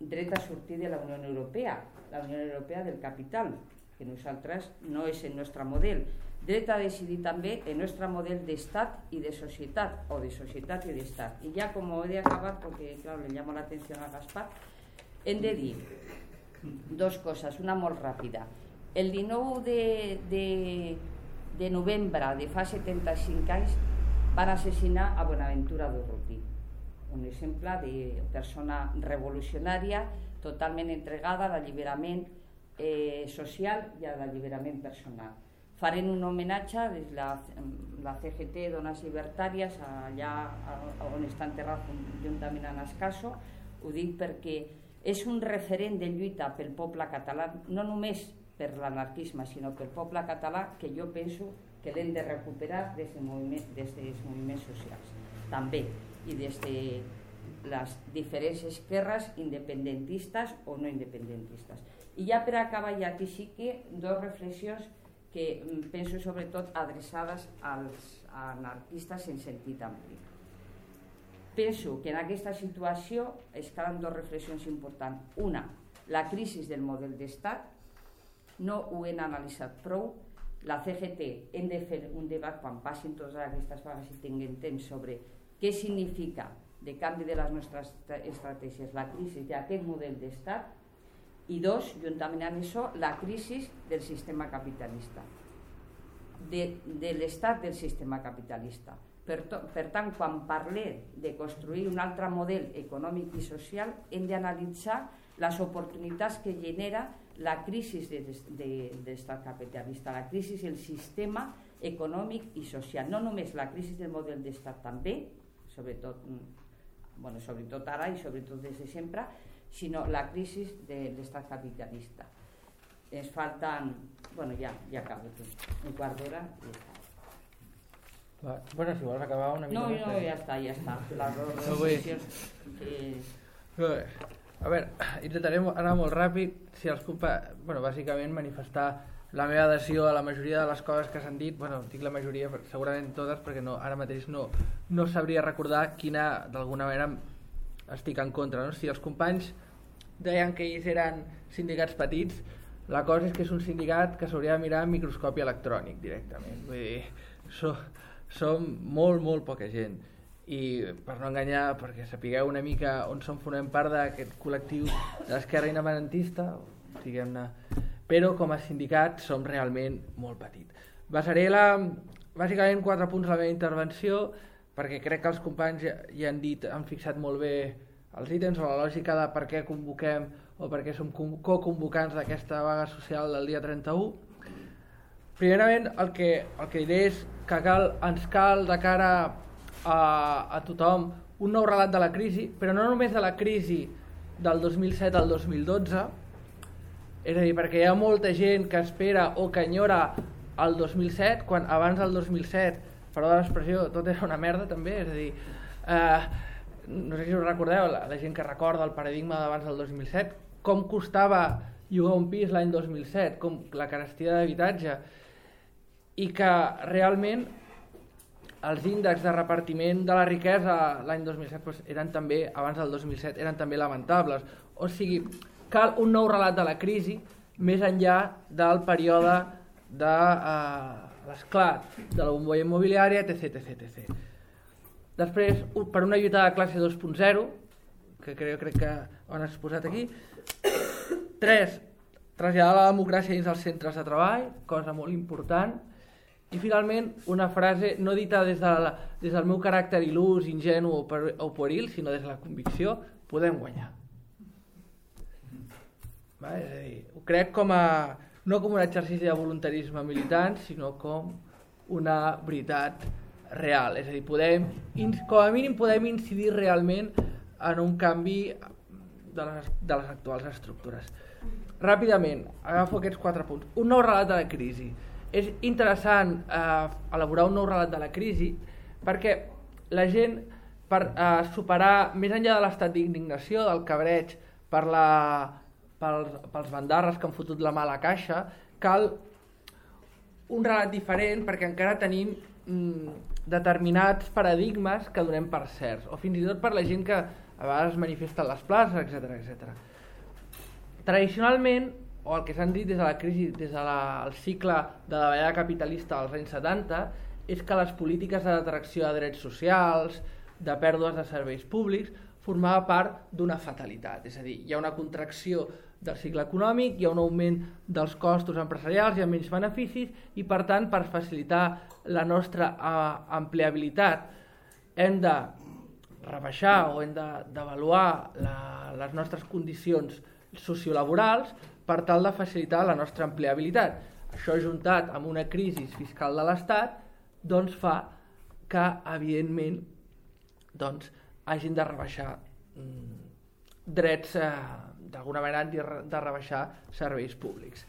dret a sortir de la Unió Europea, la Unió Europea del capital, que nosaltres no és el nostre model. Dret a decidir també el nostre model d'estat i de societat, o de societat i d'estat. I ja com he d'acabar, perquè clar, le llamo l'atenció a Gaspar, hem de dos coses, una molt ràpida. El 19 de, de, de novembre de fa 75 anys van assassinar a Bonaventura Durruti, un exemple de persona revolucionària totalment entregada a l'alliberament eh, social i a l'alliberament personal. Farem un homenatge des de la, la CGT Dones Libertàries, allà on està enterrat juntament amb Escaso, ho dic perquè és un referent de lluita pel poble català, no només per l'anarquisme, sinó pel poble català, que jo penso que l'hem de recuperar des, de moviment, des dels moviments socials, també, i des de les diferents esquerres independentistes o no independentistes. I ja per acabar, ja aquí sí que dos reflexions que mm, penso sobretot adreçades als anarquistes en sentit ampli. Penso que en aquesta situació es calen dues reflexions importants. Una, la crisi del model d'estat, no ho hem analitzat prou, la CGT hem de fer un debat quan passin totes aquestes vagues i tinguem temps sobre què significa de canvi de les nostres estratègies la crisi d'aquest model d'estat i dos, juntament amb això, la crisi del sistema capitalista, de, de l'estat del sistema capitalista. Per, to, per tant, quan parlem de construir un altre model econòmic i social, hem d'analitzar les oportunitats que genera la crisi de, de, de l'estat capitalista, la crisi del sistema econòmic i social. No només la crisi del model d'estat també, sobretot, bueno, sobretot ara i sobretot des de sempre, sinó la crisi de l'estat capitalista. Ens falten... Bueno, ja, ja acabo, un quart d'hora i ja està. Va, bueno, si vols acabar una mica No, no, ja està, ja està. Les No reflexions que... A veure, intentaré anar molt ràpid. Si els compa... bueno, bàsicament manifestar la meva adhesió a la majoria de les coses que s'han dit. Bueno, dic la majoria, segurament totes, perquè no, ara mateix no, no sabria recordar quina, d'alguna manera, estic en contra. No? Si els companys deien que ells eren sindicats petits, la cosa és que és un sindicat que s'hauria de mirar amb microscopi electrònic directament. Vull dir, so, som molt, molt poca gent i per no enganyar, perquè sapigueu una mica on som formem part d'aquest col·lectiu de l'esquerra independentista, diguem-ne, però com a sindicat som realment molt petit. Basaré la, bàsicament quatre punts de la meva intervenció, perquè crec que els companys ja, ja han dit, han fixat molt bé els ítems o la lògica de per què convoquem o per què som co- co-convocants d'aquesta vaga social del dia 31. Primerament, el que, el que diré és que cal, ens cal de cara a, a tothom un nou relat de la crisi, però no només de la crisi del 2007 al 2012, és a dir, perquè hi ha molta gent que espera o que enyora el 2007, quan abans del 2007, perdó l'expressió, tot era una merda també, és a dir, eh, no sé si us recordeu, la, la gent que recorda el paradigma d'abans del 2007, com costava llogar un pis l'any 2007, com la carestia d'habitatge, i que realment els índexs de repartiment de la riquesa l'any 2007 doncs, eren també, abans del 2007, eren també lamentables. O sigui, cal un nou relat de la crisi més enllà del període de eh, l'esclat de la bombolla immobiliària, etc, etc, etc. Després, per una lluita de classe 2.0, que crec, crec que ho han exposat aquí. 3. Traslladar la democràcia dins els centres de treball, cosa molt important. I finalment, una frase no dita des, de la, des del meu caràcter il·lús, ingenu o, per, o pueril, sinó des de la convicció, podem guanyar. Va, és a dir, ho crec com a, no com un exercici de voluntarisme militant, sinó com una veritat real. És a dir, podem, com a mínim podem incidir realment en un canvi de les, de les actuals estructures. Ràpidament, agafo aquests quatre punts. Un nou relat de la crisi. És interessant eh, elaborar un nou relat de la crisi perquè la gent, per eh, superar, més enllà de l'estat d'indignació, del cabreig per la, pels, pels bandarres que han fotut la mà a caixa, cal un relat diferent perquè encara tenim mm, determinats paradigmes que donem per certs, o fins i tot per la gent que a vegades es manifesta a les places, etc etc. Tradicionalment, o el que s'han dit des de la crisi, des del de cicle de la vellada capitalista dels anys 70, és que les polítiques d'atracció de drets socials, de pèrdues de serveis públics, formava part d'una fatalitat. És a dir, hi ha una contracció del cicle econòmic, hi ha un augment dels costos empresarials, hi ha menys beneficis i, per tant, per facilitar la nostra eh, empleabilitat, hem de rebaixar o hem de- d'avaluar de, les nostres condicions sociolaborals per tal de facilitar la nostra empleabilitat. Això juntat amb una crisi fiscal de l'Estat doncs fa que, evidentment, doncs, hagin de rebaixar mm, drets, eh, d'alguna manera, de re- de rebaixar serveis públics.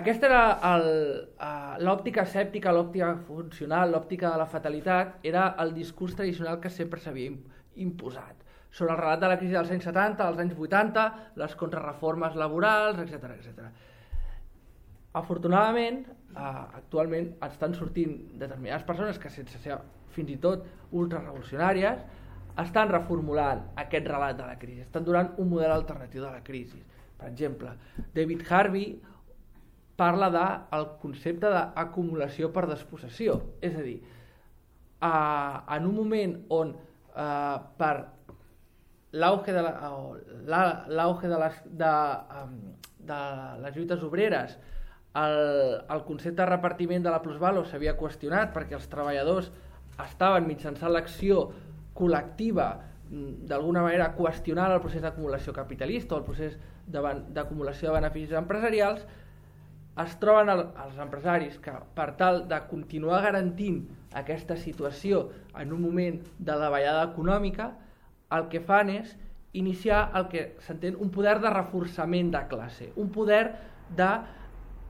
Aquesta era eh, l'òptica escèptica, l'òptica funcional, l'òptica de la fatalitat, era el discurs tradicional que sempre s'havia im- imposat sobre el relat de la crisi dels anys 70, dels anys 80, les contrarreformes laborals, etc etc. Afortunadament, eh, actualment estan sortint determinades persones que sense ser fins i tot ultrarevolucionàries estan reformulant aquest relat de la crisi, estan donant un model alternatiu de la crisi. Per exemple, David Harvey parla del concepte d'acumulació per despossessió, és a dir, eh, en un moment on eh, per l'auge de, la, la, l'auge de, les, de, de les lluites obreres, el, el concepte de repartiment de la plusvalo s'havia qüestionat perquè els treballadors estaven mitjançant l'acció col·lectiva mm, d'alguna manera qüestionant el procés d'acumulació capitalista o el procés d'acumulació de, de beneficis empresarials, es troben el, els empresaris que per tal de continuar garantint aquesta situació en un moment de davallada econòmica, el que fan és iniciar el que s'entén un poder de reforçament de classe, un poder de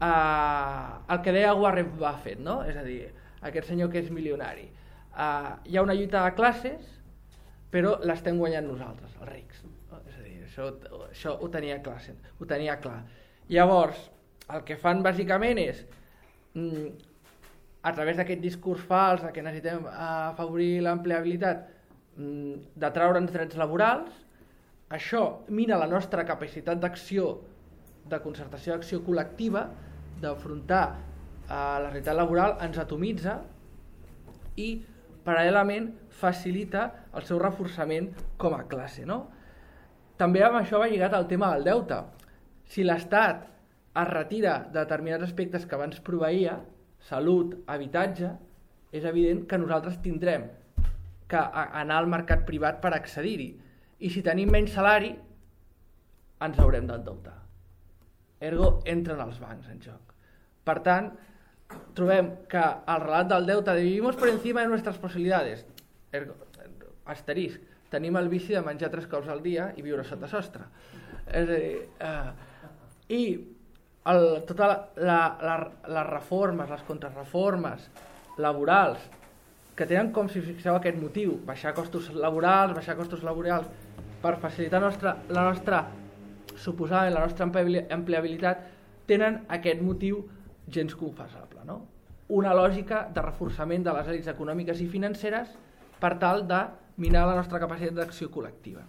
eh, el que deia Warren Buffett, no? és a dir, aquest senyor que és milionari. Eh, hi ha una lluita de classes, però l'estem guanyant nosaltres, els rics. No? És a dir, això, això ho tenia classe, ho tenia clar. Llavors, el que fan bàsicament és mm, a través d'aquest discurs fals de que necessitem afavorir l'empleabilitat mm, de traure'ns drets laborals, això mina la nostra capacitat d'acció, de concertació d'acció col·lectiva, d'afrontar eh, la realitat laboral, ens atomitza i paral·lelament facilita el seu reforçament com a classe. No? També amb això va lligat al tema del deute. Si l'Estat es retira de determinats aspectes que abans proveïa, salut, habitatge, és evident que nosaltres tindrem que anar al mercat privat per accedir-hi. I si tenim menys salari, ens haurem d'endeutar. Ergo, entren els bancs en joc. Per tant, trobem que el relat del deute de vivimos per encima de nostres possibilitats. Ergo, asterisc, tenim el vici de menjar tres cops al dia i viure sota sostre. És a dir, eh, I tota la, la, la, les reformes, les contrarreformes laborals, que tenen com si fixeu aquest motiu, baixar costos laborals, baixar costos laborals, per facilitar nostra, la nostra suposada la nostra empleabilitat, tenen aquest motiu gens confessable. No? Una lògica de reforçament de les èlits econòmiques i financeres per tal de minar la nostra capacitat d'acció col·lectiva.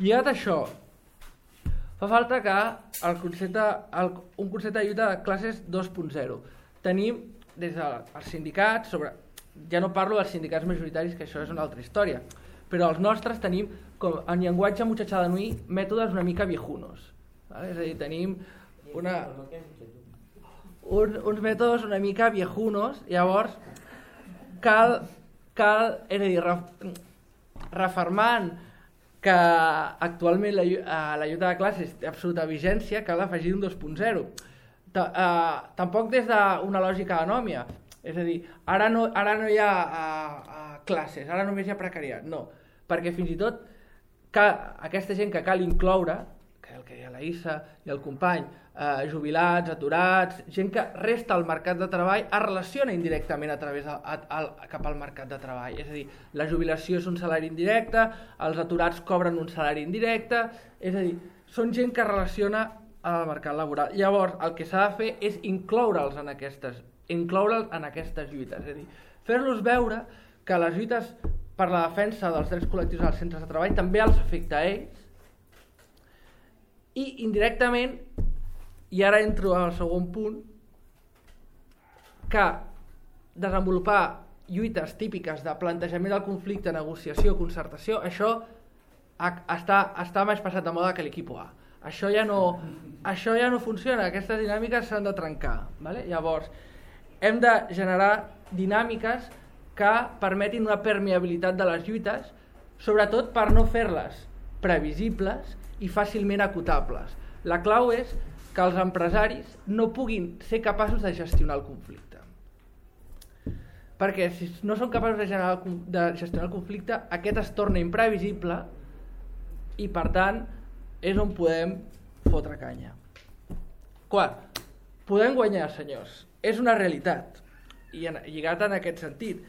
Lligat a això, Fa falta que el concepte, el, un concepte de lluita de classes 2.0. Tenim des dels sindicats, sobre, ja no parlo dels sindicats majoritaris, que això és una altra història, però els nostres tenim, com en llenguatge de nui, mètodes una mica viejunos. Vale? És a dir, tenim una, un, uns mètodes una mica viejunos, llavors cal, cal és a dir, refermant que actualment la, uh, la lluita de classes té absoluta vigència, cal afegir un 2.0. Uh, tampoc des d'una lògica anòmia, és a dir, ara no, ara no hi ha uh, uh, classes, ara només hi ha precariat, no, perquè fins i tot que aquesta gent que cal incloure, que el que deia la Issa i el company, eh, jubilats, aturats, gent que resta al mercat de treball es relaciona indirectament a través a, a, a, cap al mercat de treball. És a dir, la jubilació és un salari indirecte, els aturats cobren un salari indirecte, és a dir, són gent que relaciona al mercat laboral. Llavors, el que s'ha de fer és incloure'ls en aquestes incloure'ls en aquestes lluites, és a dir, fer-los veure que les lluites per la defensa dels drets col·lectius als centres de treball també els afecta a ells i indirectament i ara entro al segon punt, que desenvolupar lluites típiques de plantejament del conflicte, negociació, concertació, això està, està més passat de moda que l'equip A. Això ja, no, això ja no funciona, aquestes dinàmiques s'han de trencar. Vale? Llavors, hem de generar dinàmiques que permetin una permeabilitat de les lluites, sobretot per no fer-les previsibles i fàcilment acotables. La clau és que els empresaris no puguin ser capaços de gestionar el conflicte. Perquè si no són capaços de, generar de gestionar el conflicte, aquest es torna imprevisible i per tant és on podem fotre canya. Quart, podem guanyar, senyors. És una realitat. I en, lligat en aquest sentit,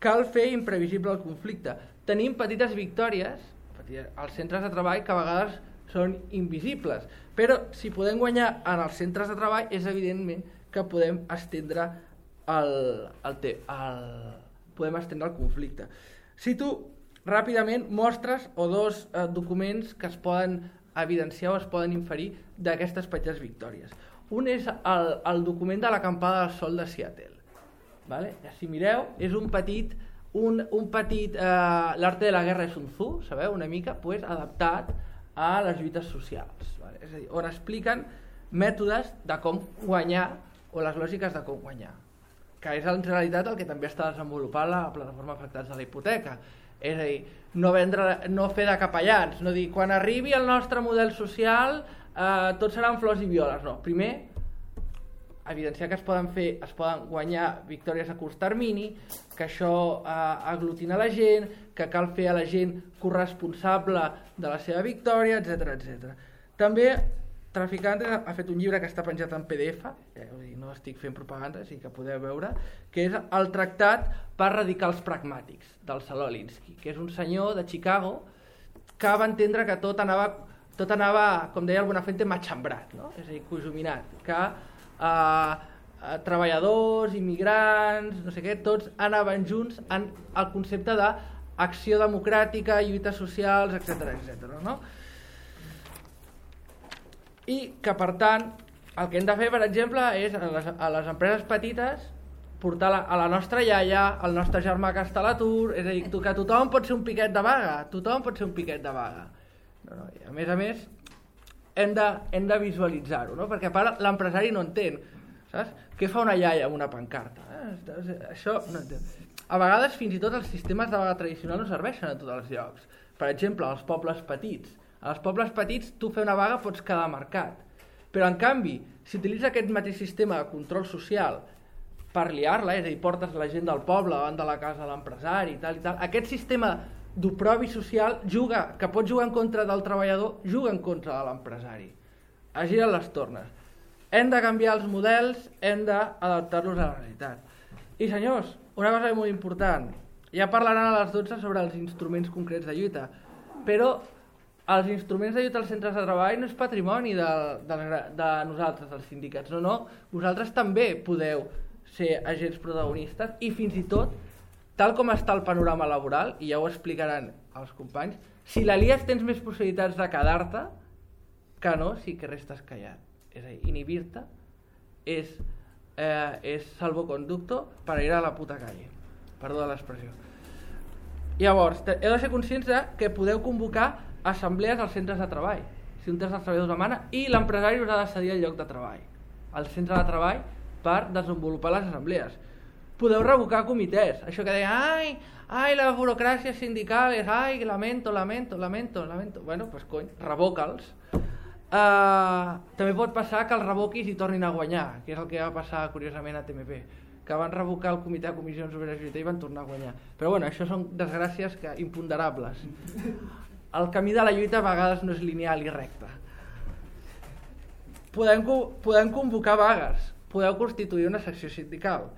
cal fer imprevisible el conflicte. Tenim petites victòries als centres de treball que a vegades són invisibles. Però si podem guanyar en els centres de treball és evidentment que podem estendre el, el, te, el, podem estendre el conflicte. Si tu ràpidament mostres o dos eh, documents que es poden evidenciar o es poden inferir d'aquestes petites victòries. Un és el, el document de l'acampada del sol de Seattle. Vale? Si mireu, és un petit un, un petit... Eh, L'arte de la guerra és un Tzu, sabeu, una mica, pues, adaptat a les lluites socials. Vale? És a dir, on expliquen mètodes de com guanyar o les lògiques de com guanyar que és en realitat el que també està desenvolupant la plataforma afectats de la hipoteca és a dir, no, vendre, no fer de capellans, no dir quan arribi el nostre model social eh, tot seran flors i violes, no. Primer, evidenciar que es poden fer, es poden guanyar victòries a curt termini, que això eh, aglutina la gent, que cal fer a la gent corresponsable de la seva victòria, etc etc. També Traficante ha fet un llibre que està penjat en PDF, eh, no estic fent propaganda, sí que podeu veure, que és el tractat per radicals pragmàtics del Saló Alinsky, que és un senyor de Chicago que va entendre que tot anava, tot anava com deia alguna fente, matxambrat, no? és a dir, cojuminat, que eh, eh, treballadors, immigrants, no sé què, tots anaven junts en el concepte d'acció democràtica, lluites socials, etc etc. no? i que per tant el que hem de fer per exemple és a les, a les empreses petites portar la, a la nostra iaia, al nostre germà que està a l'atur, és a dir, que tothom pot ser un piquet de vaga, tothom pot ser un piquet de vaga. No, no, a més a més, hem de, hem de visualitzar-ho, no? perquè a part l'empresari no entén, saps? Què fa una iaia amb una pancarta? Eh? Això no entén. A vegades fins i tot els sistemes de vaga tradicional no serveixen a tots els llocs. Per exemple, als pobles petits. Als pobles petits tu fer una vaga pots quedar marcat. Però en canvi, si utilitza aquest mateix sistema de control social per liar-la, és a dir, portes la gent del poble davant de la casa de l'empresari i tal i tal, aquest sistema d'oprobi social juga, que pot jugar en contra del treballador, juga en contra de l'empresari. Es giren les tornes. Hem de canviar els models, hem d'adaptar-los a la realitat. I senyors, una cosa molt important, ja parlaran a les 12 sobre els instruments concrets de lluita, però els instruments d'ajut als centres de treball no és patrimoni de, de, de nosaltres, dels sindicats, no, no, vosaltres també podeu ser agents protagonistes i fins i tot, tal com està el panorama laboral, i ja ho explicaran els companys, si l'alies tens més possibilitats de quedar-te que no si que restes callat. És a dir, inhibir-te és, eh, és salvoconducto per ir a la puta calle. Perdó l'expressió. Llavors, heu de ser conscients de que podeu convocar assemblees als centres de treball, si un dels treballadors demana, i l'empresari us ha de cedir el lloc de treball, al centre de treball, per desenvolupar les assemblees. Podeu revocar comitès, això que deia, ai, ai, la burocràcia sindical és, ai, lamento, lamento, lamento, lamento. Bueno, pues, cony, revoca'ls. Uh, també pot passar que els revoquis i tornin a guanyar, que és el que va passar curiosament a TMP que van revocar el comitè de comissions obreres i van tornar a guanyar. Però bueno, això són desgràcies que imponderables el camí de la lluita a vegades no és lineal i recte. Podem, podem convocar vagues, podeu constituir una secció sindical.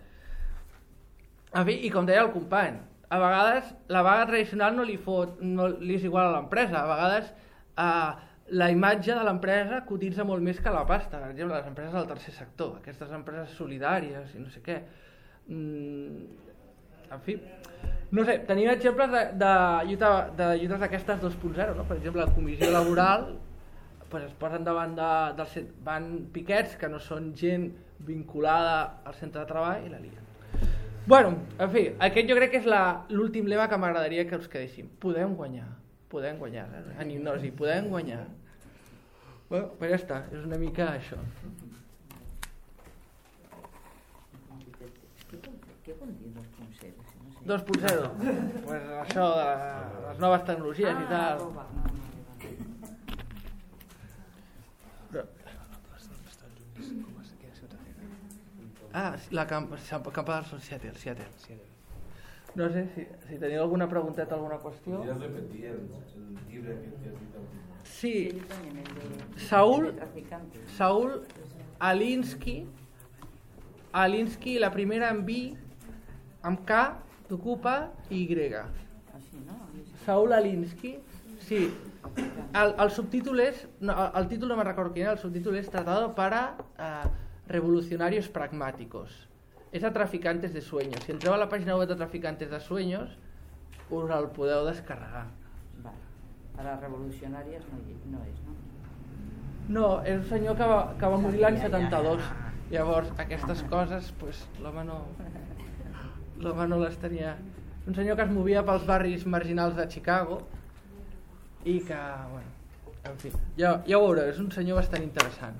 En fi, i com deia el company, a vegades la vaga tradicional no li, fot, no li és igual a l'empresa, a vegades eh, la imatge de l'empresa cotitza molt més que la pasta, per exemple, les empreses del tercer sector, aquestes empreses solidàries i no sé què. Mm, en fi, no sé, tenim exemples de, de, lluita, de lluites d'aquestes 2.0, no? per exemple, la comissió laboral pues es posen davant de, del, van piquets que no són gent vinculada al centre de treball i la lien. Bueno, en fi, aquest jo crec que és l'últim lema que m'agradaria que us quedéssim. Podem guanyar, podem guanyar, eh? en hipnosi, podem guanyar. Bueno, pues ja està, és una mica això. Què vol dir 2.0? 2.0. pues això de les noves tecnologies ah, i tal. No, no, Ah, la camp campa del Sol Seattle, Seattle. No sé si, si teniu alguna pregunteta, alguna qüestió. Sí, Saúl, Saúl Alinsky, Alinsky, la primera en vi, amb K, t'ocupa Y. Saul Alinsky, sí. El, el subtítol és, no, el títol no me recordo quin era, el subtítol és Tratado para uh, revolucionarios pragmáticos. És a Traficantes de Sueños. Si entreu a la pàgina web de Traficantes de Sueños, us el podeu descarregar. Vale. Para revolucionàries no, no és, no? No, és un senyor que va, que va morir l'any 72. Llavors, aquestes coses, pues, l'home no l'home no les tenia un senyor que es movia pels barris marginals de Chicago i que, bueno, en fi, ja, ja ho veureu, és un senyor bastant interessant.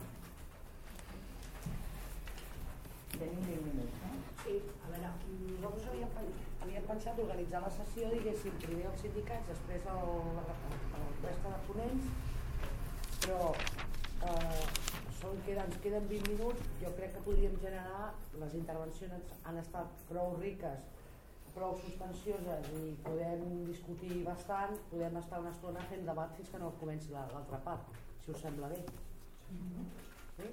Tenim 20 minuts, no? Sí, a veure, nosaltres havíem, havíem pensat organitzar la sessió, diguéssim, primer els sindicats, després el, la, el resta de ponents, però eh, són, queda, ens queden 20 minuts, jo crec que podríem generar, les intervencions han estat prou riques, prou substancioses i podem discutir bastant, podem estar una estona fent debat fins que no comenci la- l'altra part, si us sembla bé. Sí?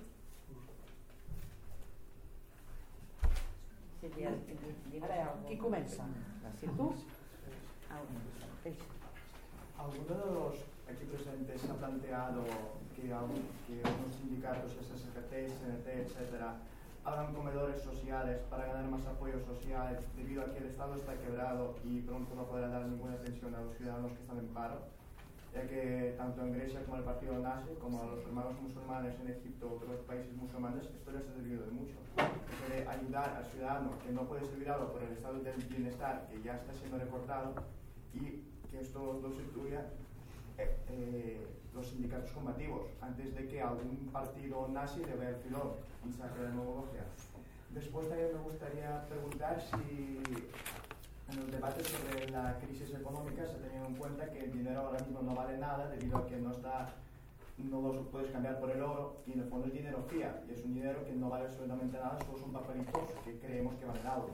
Qui comença? Si tu? ¿Alguno de los aquí presentes ha planteado que, algún- que algunos sindicatos, SSGT, SNT, etcétera, abran comedores sociales para ganar más apoyo social debido a que el Estado está quebrado y pronto no podrá dar ninguna atención a los ciudadanos que están en paro? Ya que tanto en Grecia como el partido nazi, como a los hermanos musulmanes en Egipto u otros países musulmanes, esto les ha servido de mucho. Puede ayudar al ciudadano que no puede ser ayudado por el estado del bienestar que ya está siendo recortado y que esto lo sustituya eh, eh, los sindicatos combativos antes de que algún partido nazi le vea el filón y saque la nueva logia. Después también me gustaría preguntar si en los debates sobre la crisis económica se ha tenido en cuenta que el dinero ahora mismo no vale nada debido a que no está no lo puedes cambiar por el oro y en el fondo es dinero fiat y es un dinero que no vale absolutamente nada, solo son papelitos que creemos que valen algo.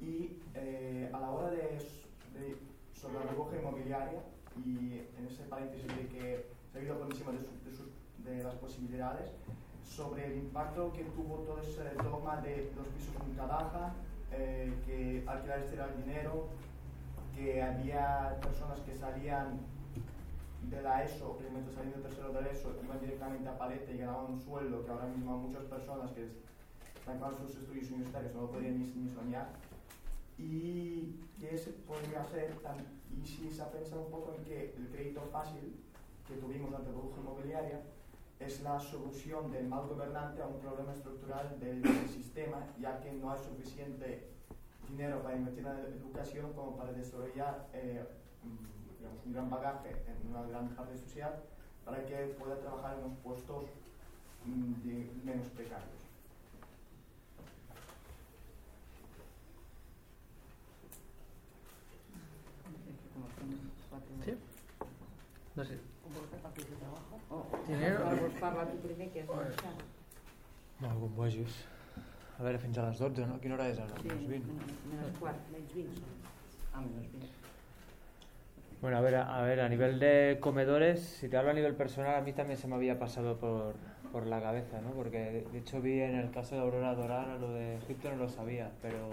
Y eh, a la hora de, de sobre la burbuja inmobiliaria y en ese paréntesis de que se ha ido por encima de, su- de sus- de las posibilidades, sobre el impacto que tuvo todo ese dogma de los pisos nunca bajan, eh, que alquilar este era el dinero, que había personas que salían de la ESO, primero saliendo tercero de la ESO, iban directamente a Paleta y ganaban un sueldo que ahora mismo muchas personas que con sus estudios universitarios no lo podrían ni, ni soñar. Y que ese podría tan, y si se ha pensado un poco en que el crédito fácil que tuvimos ante la burbuja inmobiliaria es la solución del mal gobernante a un problema estructural del, del sistema, ya que no hay suficiente dinero para invertir en educación como para desarrollar eh, mm, digamos, un gran bagaje en una gran parte social para que pueda trabajar en los puestos mm, de- menos precarios. Sí? No sé. Com vol que papers de treball? Oh, Dinero. Vols parlar tu primer, que has? No, com vagis. A veure, fins a les 12, no? Quina hora és ara? Sí, Menys 20. menys, quart. Menys 20 són. Ah, menys 20. Bueno, a ver, a ver, a nivel de comedores, si te hablo a nivel personal, a mí también se me había pasado por, por la cabeza, ¿no? Porque de hecho vi en el caso de Aurora Dorana lo de Egipto no lo sabía, pero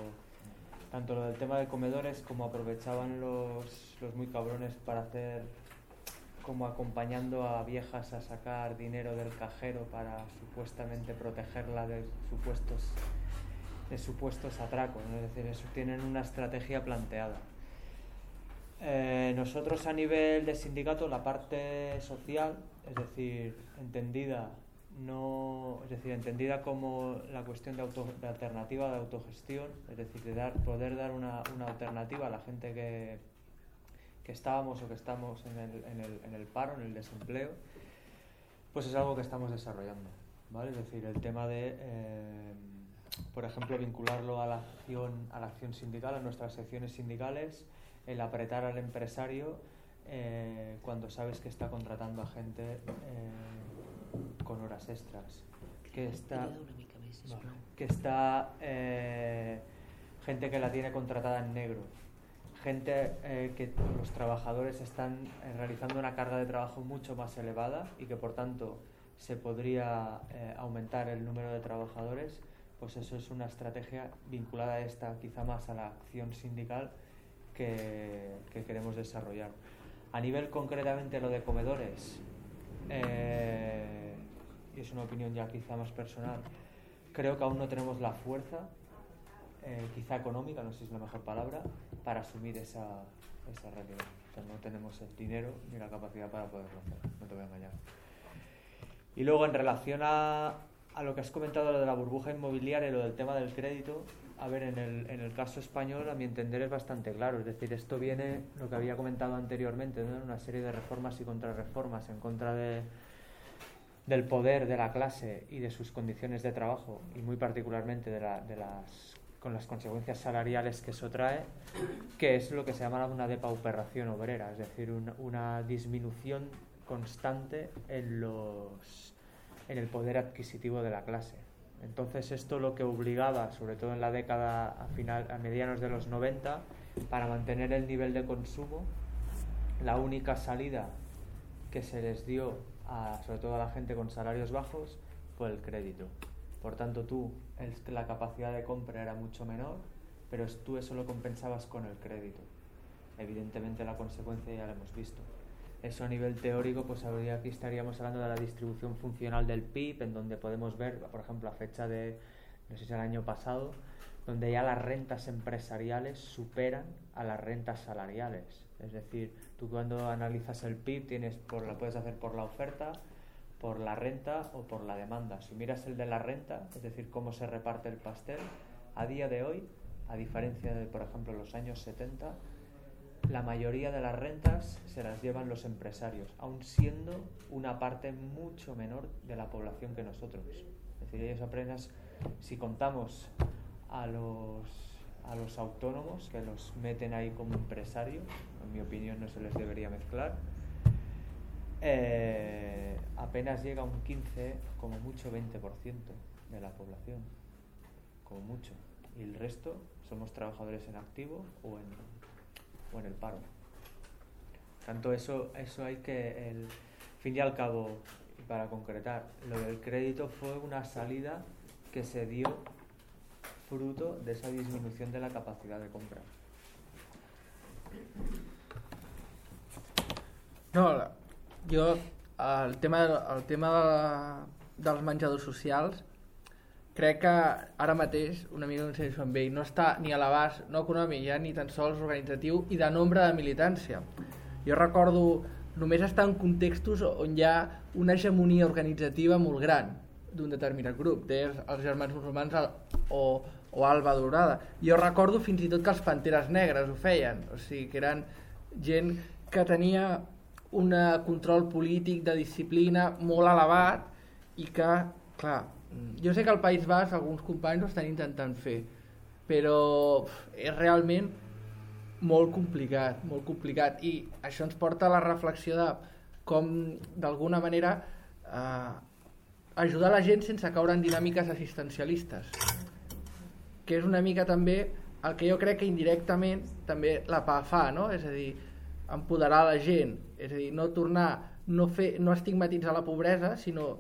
tanto lo del tema de comedores como aprovechaban los, los muy cabrones para hacer como acompañando a viejas a sacar dinero del cajero para supuestamente protegerla de supuestos de supuestos atracos, es decir, eso tienen una estrategia planteada. Eh, nosotros a nivel de sindicato la parte social, es decir, entendida no, es decir, entendida como la cuestión de, auto, de alternativa de autogestión, es decir, de dar, poder dar una, una alternativa a la gente que, que estábamos o que estamos en el, en, el, en el paro, en el desempleo, pues es algo que estamos desarrollando, ¿vale? Es decir, el tema de, eh, por ejemplo, vincularlo a la acción, a la acción sindical, a nuestras secciones sindicales, el apretar al empresario eh, cuando sabes que está contratando a gente eh, con horas extras, que está, que está eh, gente que la tiene contratada en negro, gente eh, que los trabajadores están eh, realizando una carga de trabajo mucho más elevada y que por tanto se podría eh, aumentar el número de trabajadores, pues eso es una estrategia vinculada a esta, quizá más a la acción sindical que, que queremos desarrollar. A nivel concretamente lo de comedores, y es una opinión ya quizá más personal, creo que aún no tenemos la fuerza, quizá económica, no sé si es la mejor palabra, para asumir esa, esa realidad. O sea, no tenemos el dinero ni la capacidad para poderlo hacer, no te voy a engañar. Y luego en relación a, a lo que has comentado, lo de la burbuja inmobiliaria y lo del tema del crédito, a ver, en el, en el caso español, a mi entender, es bastante claro. Es decir, esto viene, lo que había comentado anteriormente, ¿no? una serie de reformas y contrarreformas en contra de, del poder de la clase y de sus condiciones de trabajo, y muy particularmente de, la, de las, con las consecuencias salariales que eso trae, que es lo que se llama una depauperación obrera, es decir, una, una disminución constante en, los, en el poder adquisitivo de la clase. Entonces esto lo que obligaba, sobre todo en la década a, final, a medianos de los 90, para mantener el nivel de consumo, la única salida que se les dio, a, sobre todo a la gente con salarios bajos, fue el crédito. Por tanto, tú, el, la capacidad de compra era mucho menor, pero tú eso lo compensabas con el crédito. Evidentemente la consecuencia ya la hemos visto. Eso a nivel teórico, pues habría, aquí estaríamos hablando de la distribución funcional del PIB, en donde podemos ver, por ejemplo, a fecha de, no sé si el año pasado, donde ya las rentas empresariales superan a las rentas salariales. Es decir, tú cuando analizas el PIB tienes por, la puedes hacer por la oferta, por la renta o por la demanda. Si miras el de la renta, es decir, cómo se reparte el pastel, a día de hoy, a diferencia de, por ejemplo, los años 70, la mayoría de las rentas se las llevan los empresarios, aun siendo una parte mucho menor de la población que nosotros. Es decir, ellos apenas, si contamos a los, a los autónomos, que los meten ahí como empresarios, en mi opinión no se les debería mezclar, eh, apenas llega un 15, como mucho 20% de la población, como mucho. Y el resto somos trabajadores en activo o en o en el paro. Tanto eso, eso hay que, el fin y al cabo, para concretar, lo del crédito fue una salida que se dio fruto de esa disminución de la capacidad de compra. No, jo el tema, el tema de, dels menjadors socials crec que ara mateix una mica coincideixo amb ell, no està ni a l'abast no econòmic ja ni tan sols organitzatiu i de nombre de militància jo recordo només estar en contextos on hi ha una hegemonia organitzativa molt gran d'un determinat grup, deies els germans musulmans o, o Alba Dorada. Jo recordo fins i tot que els Panteres Negres ho feien, o sigui que eren gent que tenia un control polític de disciplina molt elevat i que, clar, jo sé que al País Basc alguns companys ho estan intentant fer, però és realment molt complicat, molt complicat i això ens porta a la reflexió de com d'alguna manera eh, ajudar la gent sense caure en dinàmiques assistencialistes que és una mica també el que jo crec que indirectament també la PA fa, no? és a dir, empoderar la gent, és a dir, no tornar, no, fer, no estigmatitzar la pobresa, sinó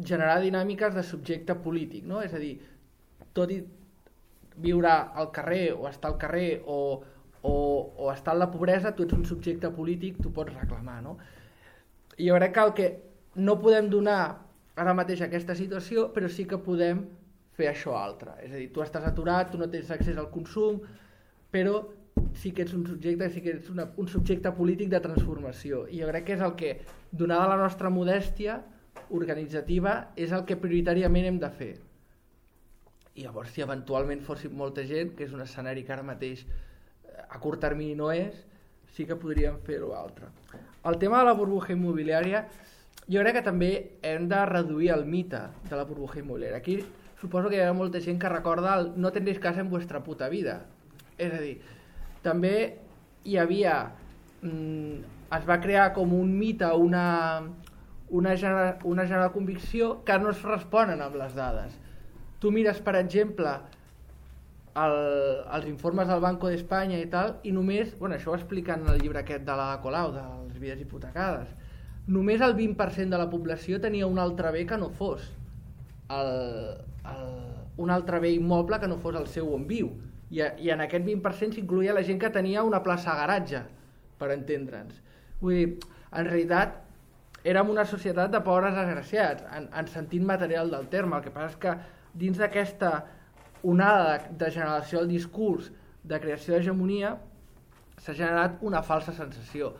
generar dinàmiques de subjecte polític, no? és a dir, tot i viure al carrer o estar al carrer o, o, o estar en la pobresa, tu ets un subjecte polític, tu pots reclamar. No? I jo crec que el que no podem donar ara mateix aquesta situació, però sí que podem fer això altre. És a dir, tu estàs aturat, tu no tens accés al consum, però sí que ets un subjecte, sí que ets una, un subjecte polític de transformació. I jo crec que és el que, donada la nostra modèstia, organitzativa és el que prioritàriament hem de fer. I llavors, si eventualment fóssim molta gent, que és un escenari que ara mateix eh, a curt termini no és, sí que podríem fer-ho altre. El tema de la burbuja immobiliària, jo crec que també hem de reduir el mite de la burbuja immobiliària. Aquí suposo que hi ha molta gent que recorda el no tendréis casa en vuestra puta vida. És a dir, també hi havia... Mm, es va crear com un mite, una, una, general, una general convicció que no es responen amb les dades. Tu mires, per exemple, el, els informes del Banco d'Espanya i tal, i només, bueno, això ho explica en el llibre aquest de la Colau, de les vides hipotecades, només el 20% de la població tenia un altre bé que no fos el, el, un altre bé immoble que no fos el seu on viu. I, i en aquest 20% s'incluïa la gent que tenia una plaça garatge, per entendre'ns. Vull dir, en realitat, érem una societat de pobres desgraciats, en, en sentit material del terme. El que passa és que dins d'aquesta onada de, de generació del discurs, de creació d'hegemonia, s'ha generat una falsa sensació.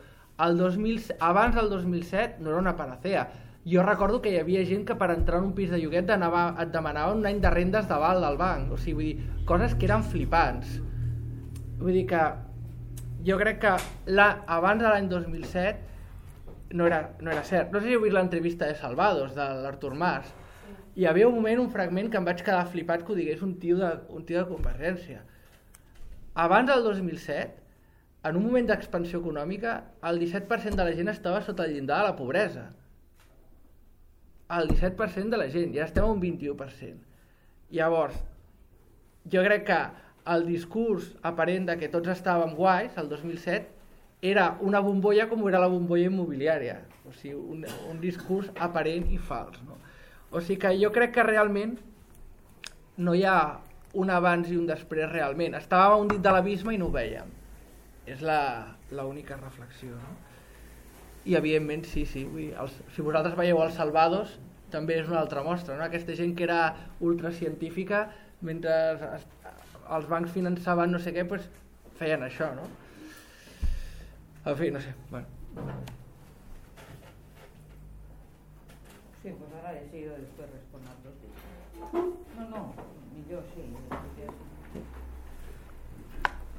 El 2000, abans del 2007 no era una panacea. Jo recordo que hi havia gent que per entrar en un pis de lloguer anava, et demanava un any de rendes d'aval del banc, o sigui, vull dir, coses que eren flipants. Vull dir que jo crec que la, abans de l'any 2007 no era, no era cert. No sé si heu vist l'entrevista de Salvados, de l'Artur Mas. Hi havia un moment, un fragment, que em vaig quedar flipat que ho digués un tio de, un tio de Convergència. Abans del 2007, en un moment d'expansió econòmica, el 17% de la gent estava sota el llindar de la pobresa. El 17% de la gent, ja estem a un 21%. Llavors, jo crec que el discurs aparent de que tots estàvem guais, el 2007, era una bombolla com era la bombolla immobiliària. O sigui, un, un discurs aparent i fals. No? O sigui que jo crec que realment no hi ha un abans i un després realment. Estàvem a un dit de l'abisme i no ho vèiem. És l'única reflexió. No? I evidentment sí, sí. Vull dir, els, si vosaltres veieu els Salvados, també és una altra mostra. No? Aquesta gent que era ultracientífica, mentre els bancs finançaven no sé què, pues, feien això. No? En fi, no sé. Bueno. Sí, pues ahora decido después responder No, no, yo sí.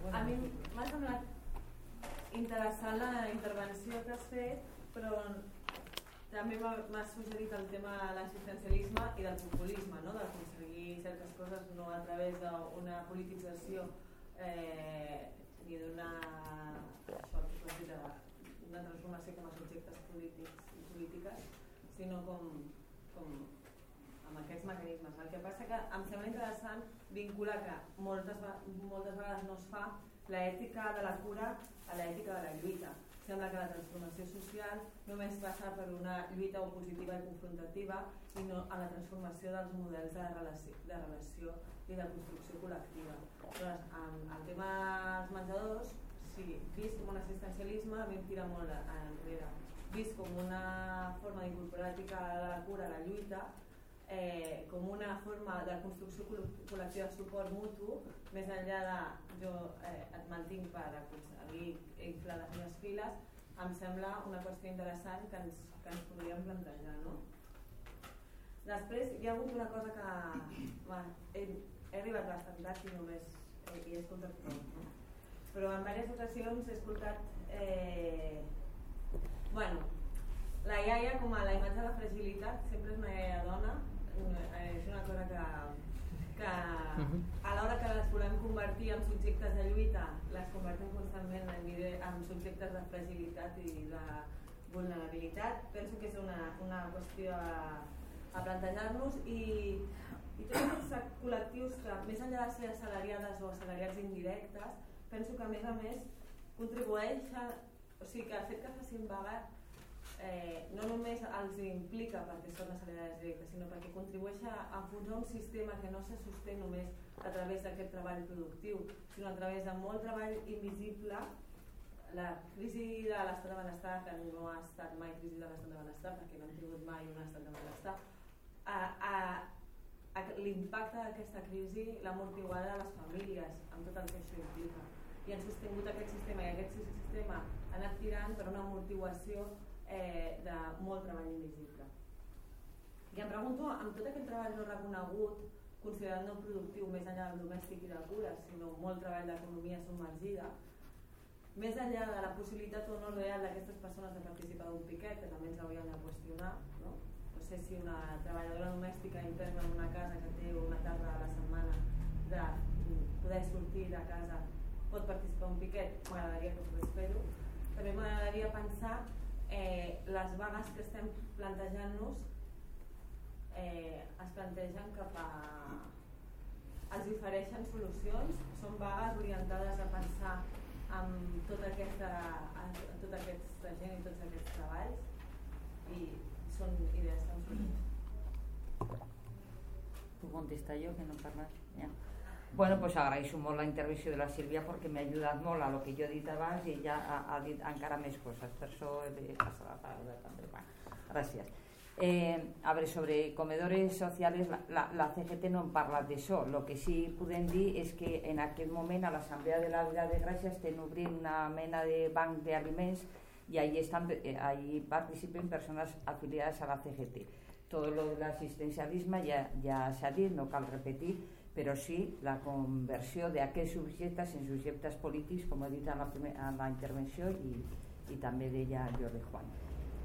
Bueno. A mi m'ha semblat interessant la intervenció que has fet, però també m'ha suggerit el tema de l'assistencialisme i del populisme, no? d'aconseguir certes coses no a través d'una politització eh, ni d'una transformació com a subjectes polítics i polítiques, sinó com, com amb aquests mecanismes. El que passa que em sembla interessant vincular que moltes, moltes vegades no es fa l'ètica de la cura a l'ètica de la lluita. Sembla que la transformació social només passa per una lluita opositiva i confrontativa i no a la transformació dels models de relació, de relació i de construcció col·lectiva. Llavors, en el tema dels menjadors, sí, vist com un assistencialisme, a mi em tira molt enrere vist com una forma d'incorporar l'ètica de la cura a la lluita, eh, com una forma de construcció col·lectiva de suport mutu, més enllà de jo eh, et mantinc per aconseguir inflar les meves files, em sembla una qüestió interessant que ens, que ens podríem plantejar. No? Després hi ha hagut una cosa que bueno, he, he arribat bastant tard i només he, he escoltat prou. No? Però en diverses ocasions he escoltat eh, Bueno, la iaia com a la imatge de la fragilitat sempre és una iaia dona, eh, és una cosa que, que a l'hora que les volem convertir en subjectes de lluita, les convertim constantment en, en subjectes de fragilitat i de vulnerabilitat. Penso que és una, una qüestió a, a plantejar-nos i, i tots aquests col·lectius que, més enllà de ser assalariades o assalariats indirectes, penso que a més a més contribueixen o sigui que el fet que facin vaga eh, no només els implica perquè són assalariades directes, sinó perquè contribueix a enfonsar un sistema que no se sosté només a través d'aquest treball productiu, sinó a través de molt treball invisible la crisi de l'estat de benestar, que no ha estat mai crisi de l'estat de benestar, perquè no hem tingut mai un estat de benestar, a, a, a l'impacte d'aquesta crisi l'ha amortiguada a les famílies, amb tot el que això implica. I han sostingut aquest sistema, i aquest sistema anat tirant per una amortiguació eh, de molt treball invisible. I em pregunto, amb tot aquest treball no reconegut, considerat no productiu més enllà del domèstic i de cures, sinó molt treball d'economia submergida, més enllà de la possibilitat o no real d'aquestes persones de participar d'un piquet, que també ens haurien de qüestionar, no? no sé si una treballadora domèstica interna en una casa que té una tarda a la setmana de poder sortir de casa pot participar un piquet, m'agradaria que pogués fer-ho, també m'agradaria pensar eh, les vagues que estem plantejant-nos eh, es plantegen cap a... els ofereixen solucions, són vagues orientades a pensar en tota aquesta, en tota aquesta gent i tots aquests treballs i són idees tan solucions. Tu contesta jo, que no parles? Ja. Bueno, pues agraeixo molt la intervenció de la Sílvia perquè m'ha ajudat molt a lo que jo he dit abans i ella ha, ha dit encara més coses, per això he passat la paraula també. Bueno, gràcies. Eh, a veure, sobre comedores socials, la, la, la CGT no hem parlat d'això. El que sí podem dir és que en aquest moment a l'Assemblea de la Vila de Gràcia estem obrint una mena de banc d'aliments y ahí, están, eh, ahí participen personas afiliadas a la CGT. Todo lo del assistencialisme ja, ja s'ha dit, no cal repetir, però sí la conversió d'aquests subjectes en subjectes polítics, com he dit en la, primer, en la intervenció i, i també deia Jordi Juan.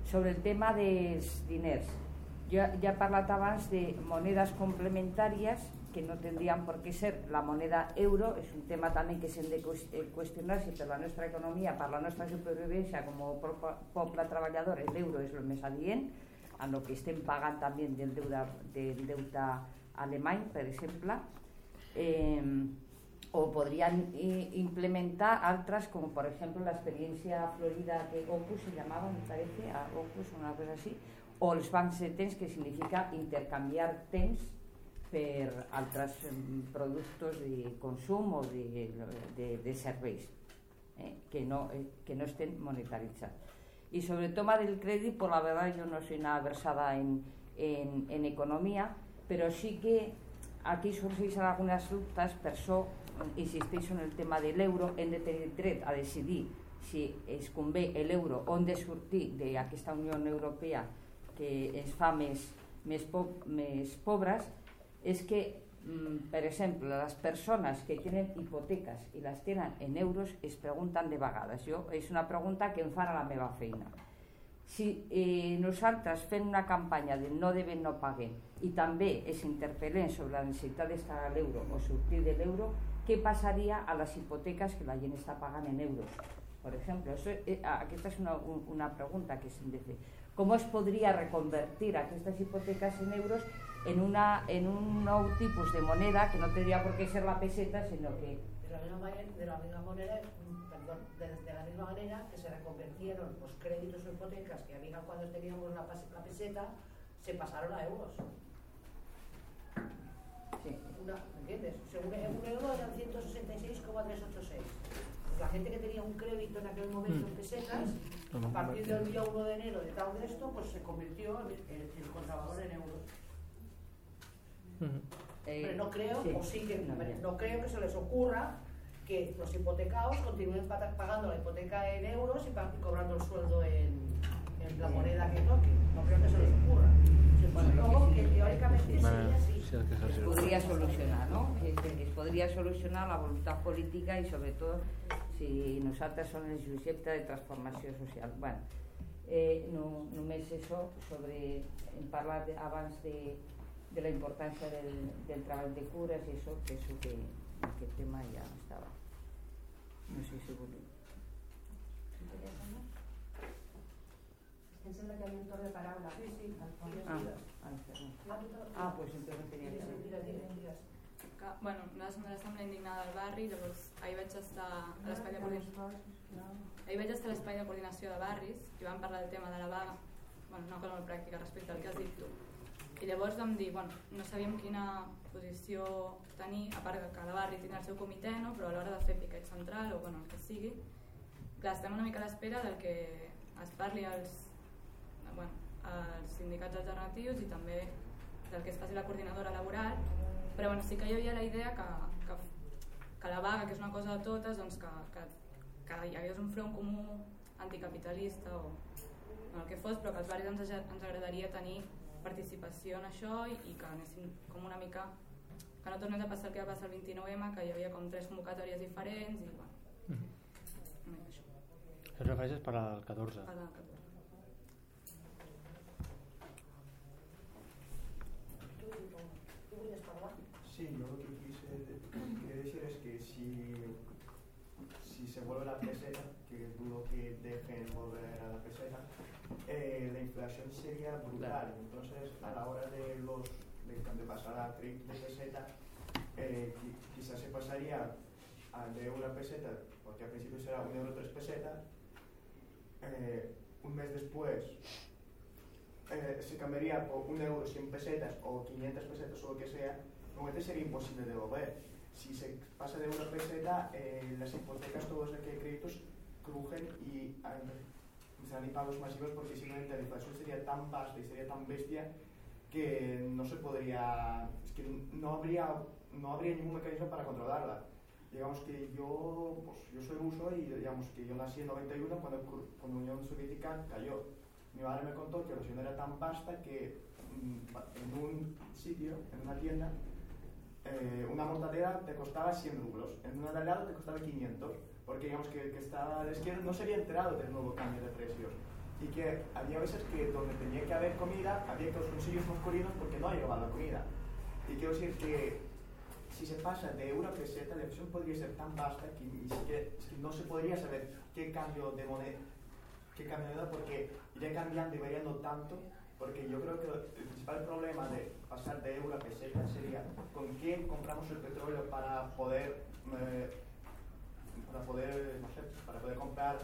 Sobre el tema dels diners, jo ja he parlat abans de monedes complementàries que no tendrían por qué ser la moneda euro, és un tema també que s'hem de qüestionar si per la nostra economia, per la nostra supervivència com a poble treballador, l'euro és el més adient, amb el que estem pagant també del deute, del deute alemany, per exemple, eh, o podrían implementar altres com per exemple l'experiència florida de Opus se llamava, me parece, a Opus o una cosa així, o els bancs de temps que significa intercanviar temps per altres productes de consum o de, de, de eh, que, no, eh, que no estén monetaritzats. Y sobre toma del crèdit, pues la verdad yo no soy nada versada en, en, en economia, però sí que aquí sorgeixen algunes dubtes, per això insisteixo en el tema de l'euro, hem de tenir dret a decidir si es convé l'euro, on de sortir d'aquesta Unió Europea que ens fa més, més, po més pobres, és que, mm, per exemple, les persones que tenen hipoteques i les tenen en euros es pregunten de vegades. Jo, és una pregunta que em fan a la meva feina. Si eh, nosaltres fem una campanya de no devem, no paguem i també es interpel·lem sobre la necessitat d'estar a l'euro o sortir de l'euro, què passaria a les hipoteques que la gent està pagant en euros? Per exemple, això, eh, aquesta és una, una pregunta que s'hem de fer. Com es podria reconvertir aquestes hipoteques en euros en, una, en un nou tipus de moneda que no tendría por qué ser la peseta, sino que... De la misma de la misma perdón, de, de, la misma manera que se reconvirtieron los créditos o hipotecas que había cuando teníamos la, la peseta, se pasaron a euros. Sí. Una, ¿Me entiendes? Según un euro eran 166,386. La gente que tenía un crédito en aquel momento en mm. pesetas, a partir del día 1 de enero de tal de esto, pues se convirtió el, el, el contravalor en euros. Eh, no creo, o sí que, no, creo que se les ocurra que los hipotecados continúen pagando la hipoteca en euros y cobrando el sueldo en, en la moneda que toque. No creo que se les ocurra. Supongo que teóricamente sería así. Es podria solucionar, no? Es, podria solucionar la voluntat política i sobretot si nosaltres som el subjecte de transformació social. Bueno, eh, no, només això sobre, hem parlat abans de, de la importància del, del treball de cures i això, penso que aquest tema ja estava. No sé si voleu. Em sembla que hi ha un torn de paraula. Sí, sí. Ah, ah, ah, pues entonces tenia que ser. Que, bueno, nosaltres som de l'Assemblea Indignada del barri, llavors ahir vaig estar a l'espai de coordinació ahir vaig estar a l'espai de coordinació de barris i vam parlar del tema de la vaga, bueno, una cosa molt pràctica respecte al que has dit tu i llavors vam dir, bueno, no sabíem quina posició tenir, a part que cada barri tindrà el seu comitè, no? però a l'hora de fer piquet central o bueno, el que sigui, clar, estem una mica a l'espera del que es parli als, bueno, als sindicats alternatius i també del que es faci la coordinadora laboral, però bueno, sí que hi havia la idea que, que, que la vaga, que és una cosa de totes, doncs que, que, que hi hagués un front comú anticapitalista o el que fos, però que als barris ens, ens agradaria tenir participació en això i, i que anessin com una mica que no tornés a passar el que va passar el 29M que hi havia com tres convocatòries diferents i bueno, mm -hmm. una això. Es refereixes per al 14? Per al 14. Sí, yo lo que quise decir es que si, si se vuelve la peseta, que dudo que dejen volver a la peseta, eh, la inflación sería brutal. Entonces, a la hora de los de, de pasar a de peseta, eh, quizás se pasaría al de euro a peseta, porque al principio será un euro tres pesetas, eh, un mes después eh, se cambiaría por un euro 100 pesetas o 500 pesetas o lo que sea, normalmente sería imposible de devolver. Si se pasa de euro a peseta, eh, las hipotecas, todos los créditos crujen y serán pagos masivos porque simplemente la inflación sería tan vasta y sería tan bestia que no se podría, es que no habría, no habría ningún mecanismo para controlarla. digamos que yo, pues, yo soy ruso y digamos que yo nací en 91 cuando, cuando la Unión Soviética cayó. Mi madre me contó que la Unión era tan vasta que mm, en un sitio, en una tienda, eh, una mortadera te costaba 100 rublos, en una lado te costaba 500, porque digamos que, que estaba, es que no se había enterado del nuevo cambio de precios y que había veces que donde tenía que haber comida había que los bolsillos más porque no llegaba la comida. Y quiero decir que si se pasa de euro a peseta, la visión podría ser tan vasta que ni siquiera, no se podría saber qué cambio de moneda, qué cambio de moneda, porque iría cambiando y variando tanto, porque yo creo que el principal problema de pasar de euro a peseta sería con quién compramos el petróleo para poder, eh, para poder, no sé, para poder comprar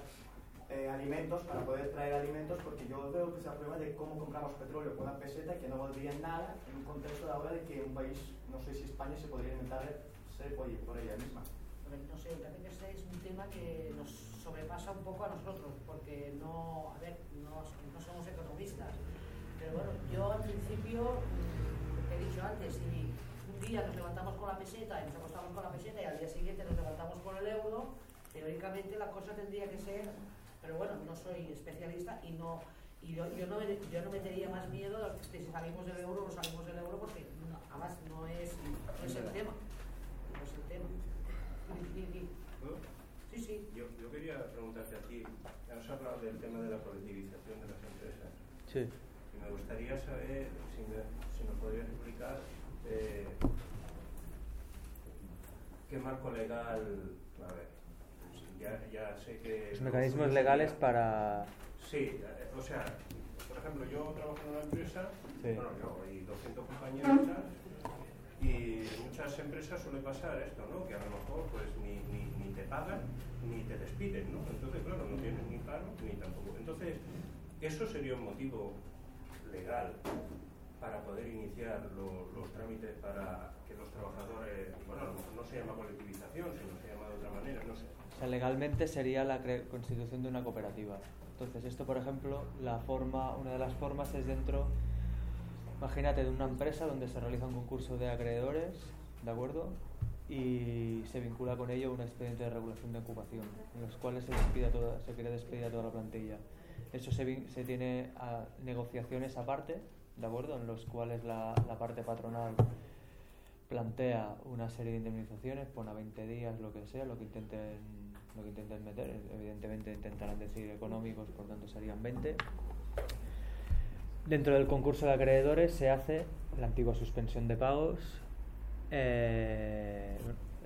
eh, alimentos, para poder traer alimentos, porque yo veo que es la prueba de cómo compramos petróleo con una peseta que no valdría nada en un contexto de ahora de que un país, no sé si España se podría ser por, ella misma. No sé, también este es un tema que nos sobrepasa un poco a nosotros, porque no, a ver, no, no somos economistas. Pero bueno, yo al principio, que he dicho antes, un día nos levantamos con la peseta y nos acostamos con la peseta y al día siguiente nos levantamos con el euro, teóricamente la cosa tendría que ser pero bueno, no soy especialista y no y yo, yo, no, yo no metería más miedo de si salimos del euro o no salimos del euro porque además no es, no es el tema. No es el tema. Sí, sí. Yo, yo quería preguntarte a ti, has hablado del tema de la colectivización de las empresas. Sí. Y me gustaría saber si, me, si nos podrías explicar eh, qué marco legal, a ver, ya, sé que... Los mecanismos legales para... Sí, eh, o sea, por ejemplo, yo trabajo en una empresa, bueno, yo y 200 compañeros y muchas empresas suele pasar esto, ¿no? Que a lo mejor pues ni, ni, ni te pagan ni te despiden, ¿no? Entonces, claro, no tienes ni paro ni tampoco. Entonces, eso sería un motivo legal para poder iniciar los trámites para que los trabajadores, bueno, no se llama colectivización, sino se llama de otra manera, no sé. O sea, legalmente sería la constitución de una cooperativa. Entonces, esto, por ejemplo, la forma, una de las formas es dentro, imagínate, de una empresa donde se realiza un concurso de acreedores, ¿de acuerdo? Y se vincula con ello un expediente de regulación de ocupación, en los cuales se, despide toda, se quiere despedir a toda la plantilla. Eso se, se tiene a negociaciones aparte, ¿de acuerdo? En los cuales la, la parte patronal plantea una serie de indemnizaciones, pone a 20 días, lo que sea, lo que intenten lo que intenten meter. Evidentemente intentarán decir económicos, por tanto serían 20. Dentro del concurso de acreedores se hace la antigua suspensión de pagos. Eh,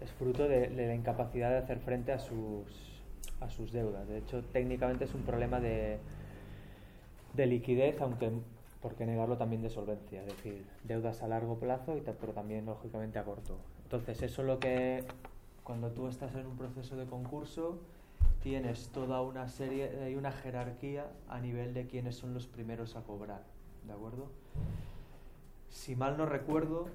es fruto de, la incapacidad de hacer frente a sus, a sus deudas. De hecho, técnicamente es un problema de, de liquidez, aunque por qué negarlo también de solvencia, es decir, deudas a largo plazo, y pero también lógicamente a corto. Entonces, eso es lo que cuando tú estás en un proceso de concurso, tienes toda una serie, hay una jerarquía a nivel de quiénes son los primeros a cobrar, ¿de acuerdo? Si mal no recuerdo,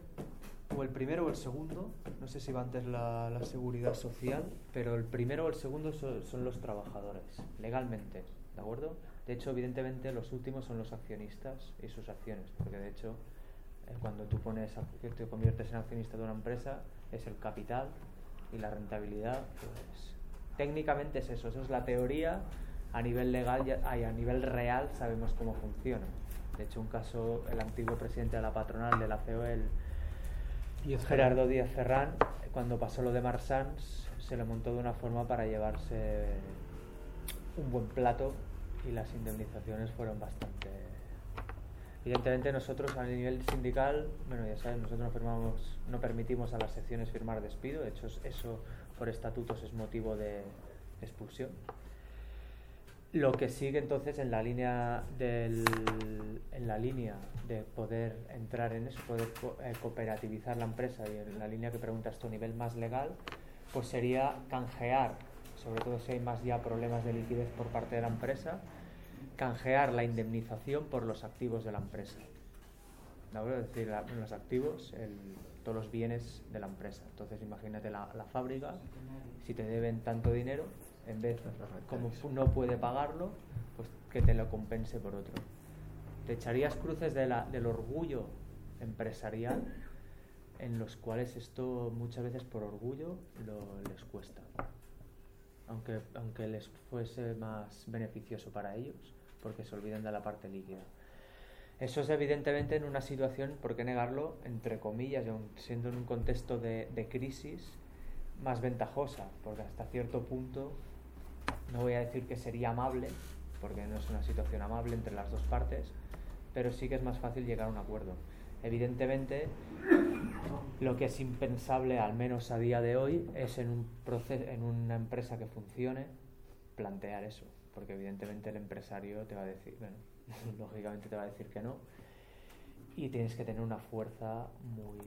o el primero o el segundo, no sé si va antes la seguridad social, pero el primero o el segundo son, los trabajadores, legalmente, ¿de acuerdo? De hecho, evidentemente, los últimos son los accionistas y sus acciones, porque de hecho, eh, cuando tú pones, te conviertes en accionista de una empresa, es el capital y la rentabilidad, pues técnicamente es eso, eso es la teoría, a nivel legal y a nivel real sabemos cómo funciona. De hecho, un caso, el antiguo presidente de la patronal de la CEO, el Gerardo Díaz Ferrán, cuando pasó lo de Marsans, se lo montó de una forma para llevarse un buen plato y las indemnizaciones fueron bastante Evidentemente nosotros a nivel sindical, bueno ya saben, nosotros no firmamos, no permitimos a las secciones firmar despido, de hecho eso por estatutos es motivo de expulsión. Lo que sigue entonces en la línea del, en la línea de poder entrar en eso, poder eh, cooperativizar la empresa y en la línea que preguntas a nivel más legal, pues sería canjear, sobre todo si hay más ya problemas de liquidez por parte de la empresa, canjear la indemnización por los activos de la empresa. Es decir, los activos, todos los bienes de la empresa. Entonces, imagínate la, fábrica, si te deben tanto dinero, en vez, como no puede pagarlo, pues que te lo compense por otro. ¿Te echarías cruces de la, del orgullo empresarial en los cuales esto muchas veces por orgullo lo, les cuesta. Aunque, aunque les fuese más beneficioso para ellos, porque se olvidan de la parte líquida. Eso es evidentemente en una situación, por qué negarlo, entre comillas, siendo en un contexto de, de crisis, más ventajosa, porque hasta cierto punto, no voy a decir que sería amable, porque no es una situación amable entre las dos partes, pero sí que es más fácil llegar a un acuerdo. Evidentemente, lo que es impensable, al menos a día de hoy, es en, un proceso, en una empresa que funcione plantear eso, porque evidentemente el empresario te va a decir, bueno, lógicamente te va a decir que no, y tienes que tener una fuerza muy...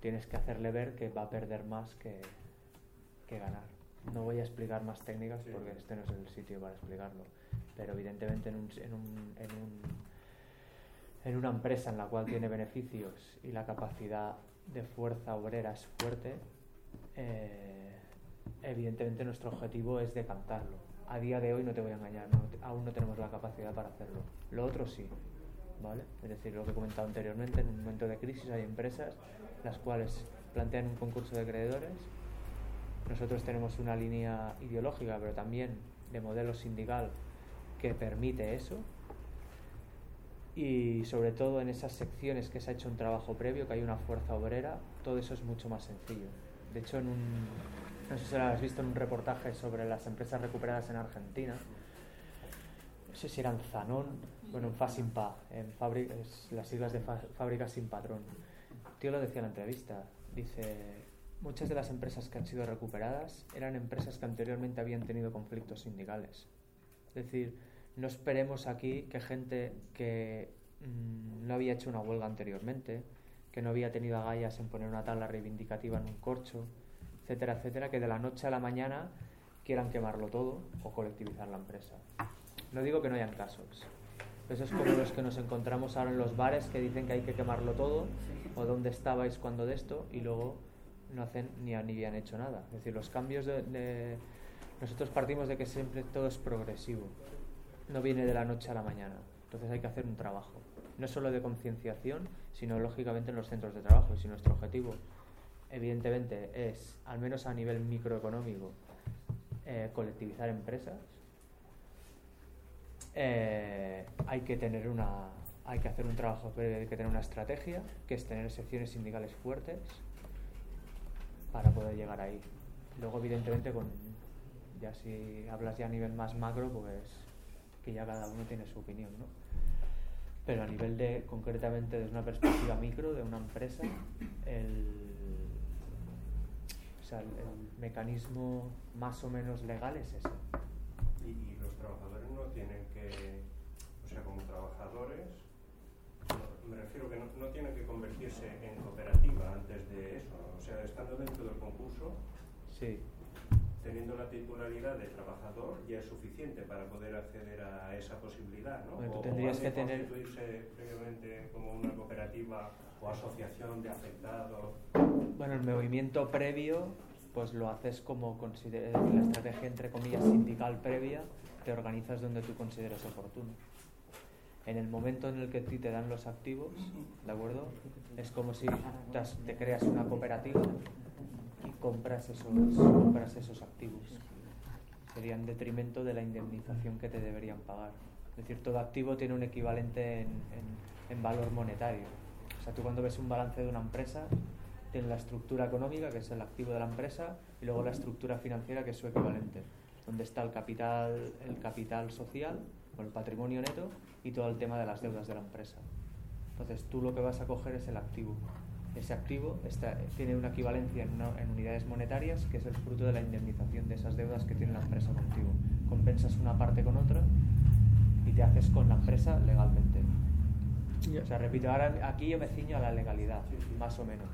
Tienes que hacerle ver que va a perder más que, que ganar. No voy a explicar más técnicas porque este no es el sitio para explicarlo, pero evidentemente en un, en un, en un en una empresa en la cual tiene beneficios y la capacidad de fuerza obrera es fuerte, eh, evidentemente nuestro objetivo es decantarlo. A día de hoy no te voy a engañar, aún no tenemos la capacidad para hacerlo. Lo otro sí, ¿vale? Es decir, lo que he comentado anteriormente, en un momento de crisis hay empresas las cuales plantean un concurso de acreedores. Nosotros tenemos una línea ideológica, pero también de modelo sindical que permite eso, y sobre todo en esas secciones que se ha hecho un trabajo previo, que hay una fuerza obrera, todo eso es mucho más sencillo. De hecho, en un, no sé si lo has visto en un reportaje sobre las empresas recuperadas en Argentina, no sé si eran Zanón, bueno, en Fasimpa, en las siglas de fábrica sin patrón. El tío lo decía en la entrevista, dice, muchas de las empresas que han sido recuperadas eran empresas que anteriormente habían tenido conflictos sindicales. Es decir, no esperemos aquí que gente que mm, no había hecho una huelga anteriormente, que no había tenido agallas en poner una tabla reivindicativa en un corcho, etcétera, etcétera, que de la noche a la mañana quieran quemarlo todo o colectivizar la empresa. No digo que no hayan casos. Eso es como los que nos encontramos ahora en los bares que dicen que hay que quemarlo todo o dónde estabais cuando de esto y luego no hacen ni, ni habían hecho nada. Es decir, los cambios de... Nosotros partimos de que siempre todo es progresivo no viene de la noche a la mañana. Entonces hay que hacer un trabajo, no solo de concienciación, sino lógicamente en los centros de trabajo. Y si nuestro objetivo, evidentemente, es, al menos a nivel microeconómico, eh, colectivizar empresas, eh, hay que tener una hay que hacer un trabajo hay que tener una estrategia que es tener secciones sindicales fuertes para poder llegar ahí luego evidentemente con ya si hablas ya a nivel más macro pues que ya cada uno tiene su opinión, ¿no? Pero a nivel de, concretamente, desde una perspectiva micro de una empresa, el, o sea, el, mecanismo más o menos legal es ese. ¿Y, los trabajadores no tienen que, o sea, como trabajadores, me refiero que no, no tienen que convertirse en cooperativa antes de eso, o sea, estando dentro del concurso, sí teniendo la titularidad de trabajador ya es suficiente para poder acceder a esa posibilidad, ¿no? Bueno, tú tendrías que tener constituirse previamente como una cooperativa o asociación de afectados. Bueno, el movimiento previo, pues lo haces como la estrategia entre comillas sindical previa, te organizas donde tú consideras oportuno. En el momento en el que a ti te dan los activos, ¿de acuerdo? Es como si te creas una cooperativa compras esos, compras esos activos. Sería en detrimento de la indemnización que te deberían pagar. Es decir, todo activo tiene un equivalente en, en, valor monetario. O sea, tú cuando ves un balance de una empresa, tienes la estructura económica, que es el activo de la empresa, y luego la estructura financiera, que es su equivalente, donde está el capital, el capital social o el patrimonio neto y todo el tema de las deudas de la empresa. Entonces tú lo que vas a coger es el activo ese activo tiene una equivalencia en, unidades monetarias, que es el fruto de la indemnización de esas deudas que tiene la empresa contigo. Compensas una parte con otra y te haces con la empresa legalmente. O sea, repito, ahora aquí yo me ciño a la legalidad, más o menos.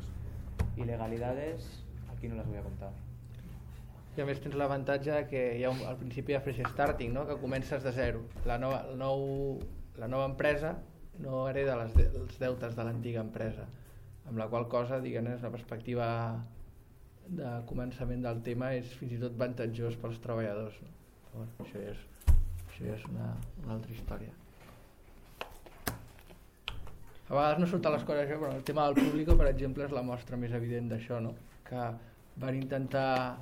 Y legalidades, aquí no las voy a contar. I a més tens l'avantatge que hi ha un, al principi ha fresh starting, no? que comences de zero. La nova, el nou, la nova empresa no hereda les, de, els deutes de l'antiga empresa amb la qual cosa, diguem des una perspectiva de començament del tema és fins i tot avantatjós pels treballadors. No? Però, bueno, això és, això és una, una altra història. a vegades no surten les coses, però el tema del públic, per exemple, és la mostra més evident d'això, no? que van intentar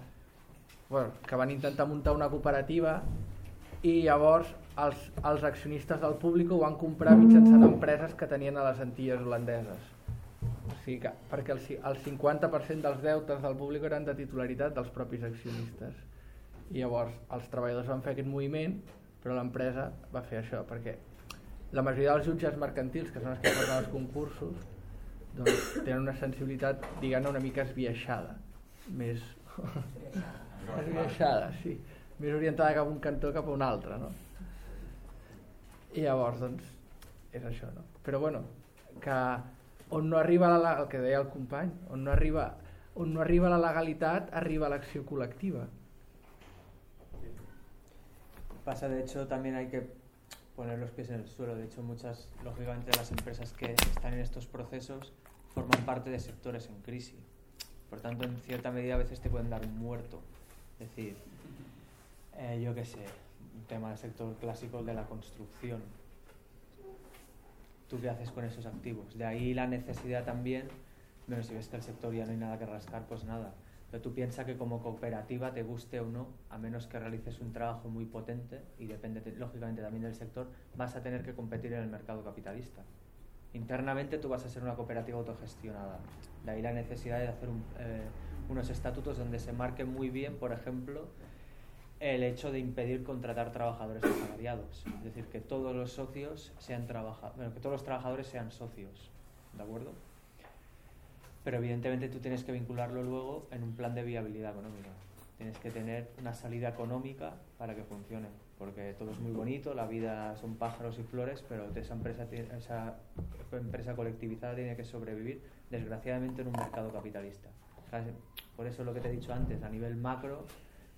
bueno, que van intentar muntar una cooperativa i llavors els, els accionistes del públic ho van comprar mitjançant empreses que tenien a les Antilles holandeses. Sigui que, perquè el, el 50% dels deutes del públic eren de titularitat dels propis accionistes. I llavors els treballadors van fer aquest moviment, però l'empresa va fer això, perquè la majoria dels jutges mercantils, que són els que porten els concursos, doncs tenen una sensibilitat, diguem una mica esbiaixada, més esbiaixada, sí, més orientada cap a un cantó cap a un altre, no? I llavors, doncs, és això, no? Però bueno, que on no arriba la, el que deia el company, on no arriba, on no arriba la legalitat, arriba l'acció col·lectiva. Pasa, de hecho, también hay que poner los pies en el suelo. De hecho, muchas, lógicamente, las empresas que están en estos procesos forman parte de sectores en crisis. Por tanto, en cierta medida a veces te pueden dar un muerto. Es decir, eh, yo qué sé, un tema del sector clásico de la construcción. ¿Tú qué haces con esos activos? De ahí la necesidad también, bueno, si ves que el sector ya no hay nada que rascar, pues nada. Pero tú piensas que como cooperativa, te guste o no, a menos que realices un trabajo muy potente, y depende lógicamente también del sector, vas a tener que competir en el mercado capitalista. Internamente tú vas a ser una cooperativa autogestionada. De ahí la necesidad de hacer eh, unos estatutos donde se marque muy bien, por ejemplo, el hecho de impedir contratar trabajadores asalariados. Es decir, que todos los socios sean bueno, que todos los trabajadores sean socios. ¿De acuerdo? pero evidentemente tú tienes que vincularlo luego en un plan de viabilidad económica. Tienes que tener una salida económica para que funcione, porque todo es muy bonito, la vida son pájaros y flores, pero esa empresa, esa empresa colectivizada tiene que sobrevivir, desgraciadamente, en un mercado capitalista. Por eso lo que te he dicho antes, a nivel macro,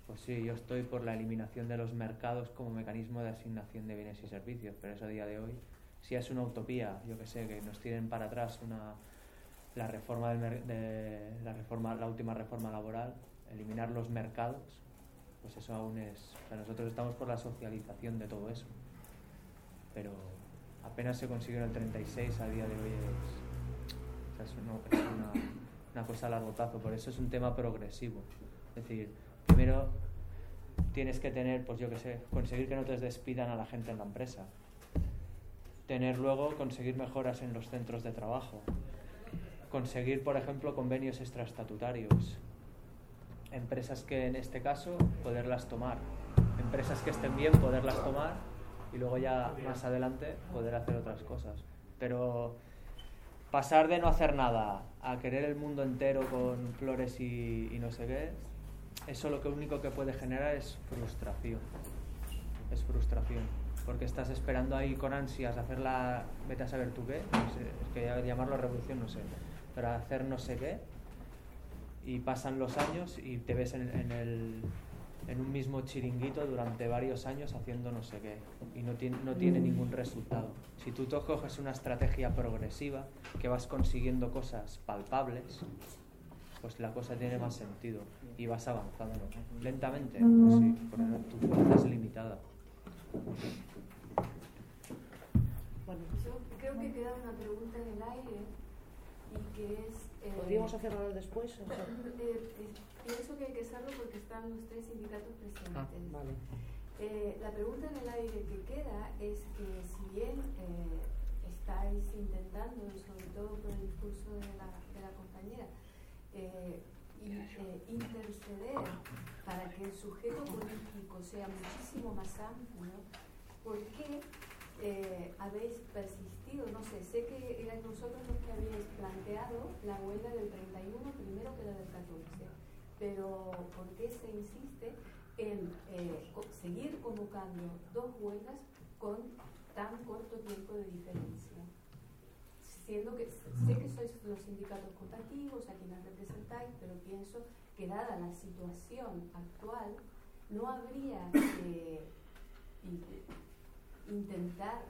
pues sí, yo estoy por la eliminación de los mercados como mecanismo de asignación de bienes y servicios, pero eso a día de hoy, si es una utopía, yo que sé, que nos tienen para atrás una la reforma de la reforma la última reforma laboral eliminar los mercados pues eso aún es nosotros estamos por la socialización de todo eso. Pero apenas se consiguió en el 36 a día de hoy es, es, una, una, cosa a largo plazo por eso es un tema progresivo. Es decir primero tienes que tener pues yo que sé conseguir que no te despidan a la gente en la empresa tener luego conseguir mejoras en los centros de trabajo conseguir, por ejemplo, convenios extraestatutarios. Empresas que en este caso poderlas tomar. Empresas que estén bien poderlas tomar y luego ya más adelante poder hacer otras cosas. Pero pasar de no hacer nada a querer el mundo entero con flores y, no sé qué, eso lo que único que puede generar es frustración. Es frustración. Porque estás esperando ahí con ansias hacerla, vete a saber tú qué, es que llamarlo revolución no sé para hacer no sé qué y pasan los años y te ves en, el, en un mismo chiringuito durante varios años haciendo no sé qué y no tiene, no tiene ningún resultado. Si tú coges una estrategia progresiva que vas consiguiendo cosas palpables, pues la cosa tiene más sentido y vas avanzando. Lentamente, pues sí, porque tu fuerza es limitada. Bueno, yo creo que queda una pregunta en el aire y que es... Eh, ¿Podríamos hacerlo después? O sea? eh, pienso que hay que hacerlo porque están los tres sindicatos presentes. Ah, vale. Eh, la pregunta en el aire que queda es que si bien eh, estáis intentando, sobre todo por el discurso de la, de la compañera, eh, interceder para que el sujeto político sea muchísimo más amplio, ¿por qué habéis persistido? no sé, sé que eran vosotros los que habéis planteado la huelga del 31 primero que la del 14, pero ¿por qué se insiste en eh, seguir convocando dos huelgas con tan corto tiempo de diferencia? Siendo que sé que sois los sindicatos combativos, a quienes representáis, pero pienso que dada la situación actual, no habría que intentar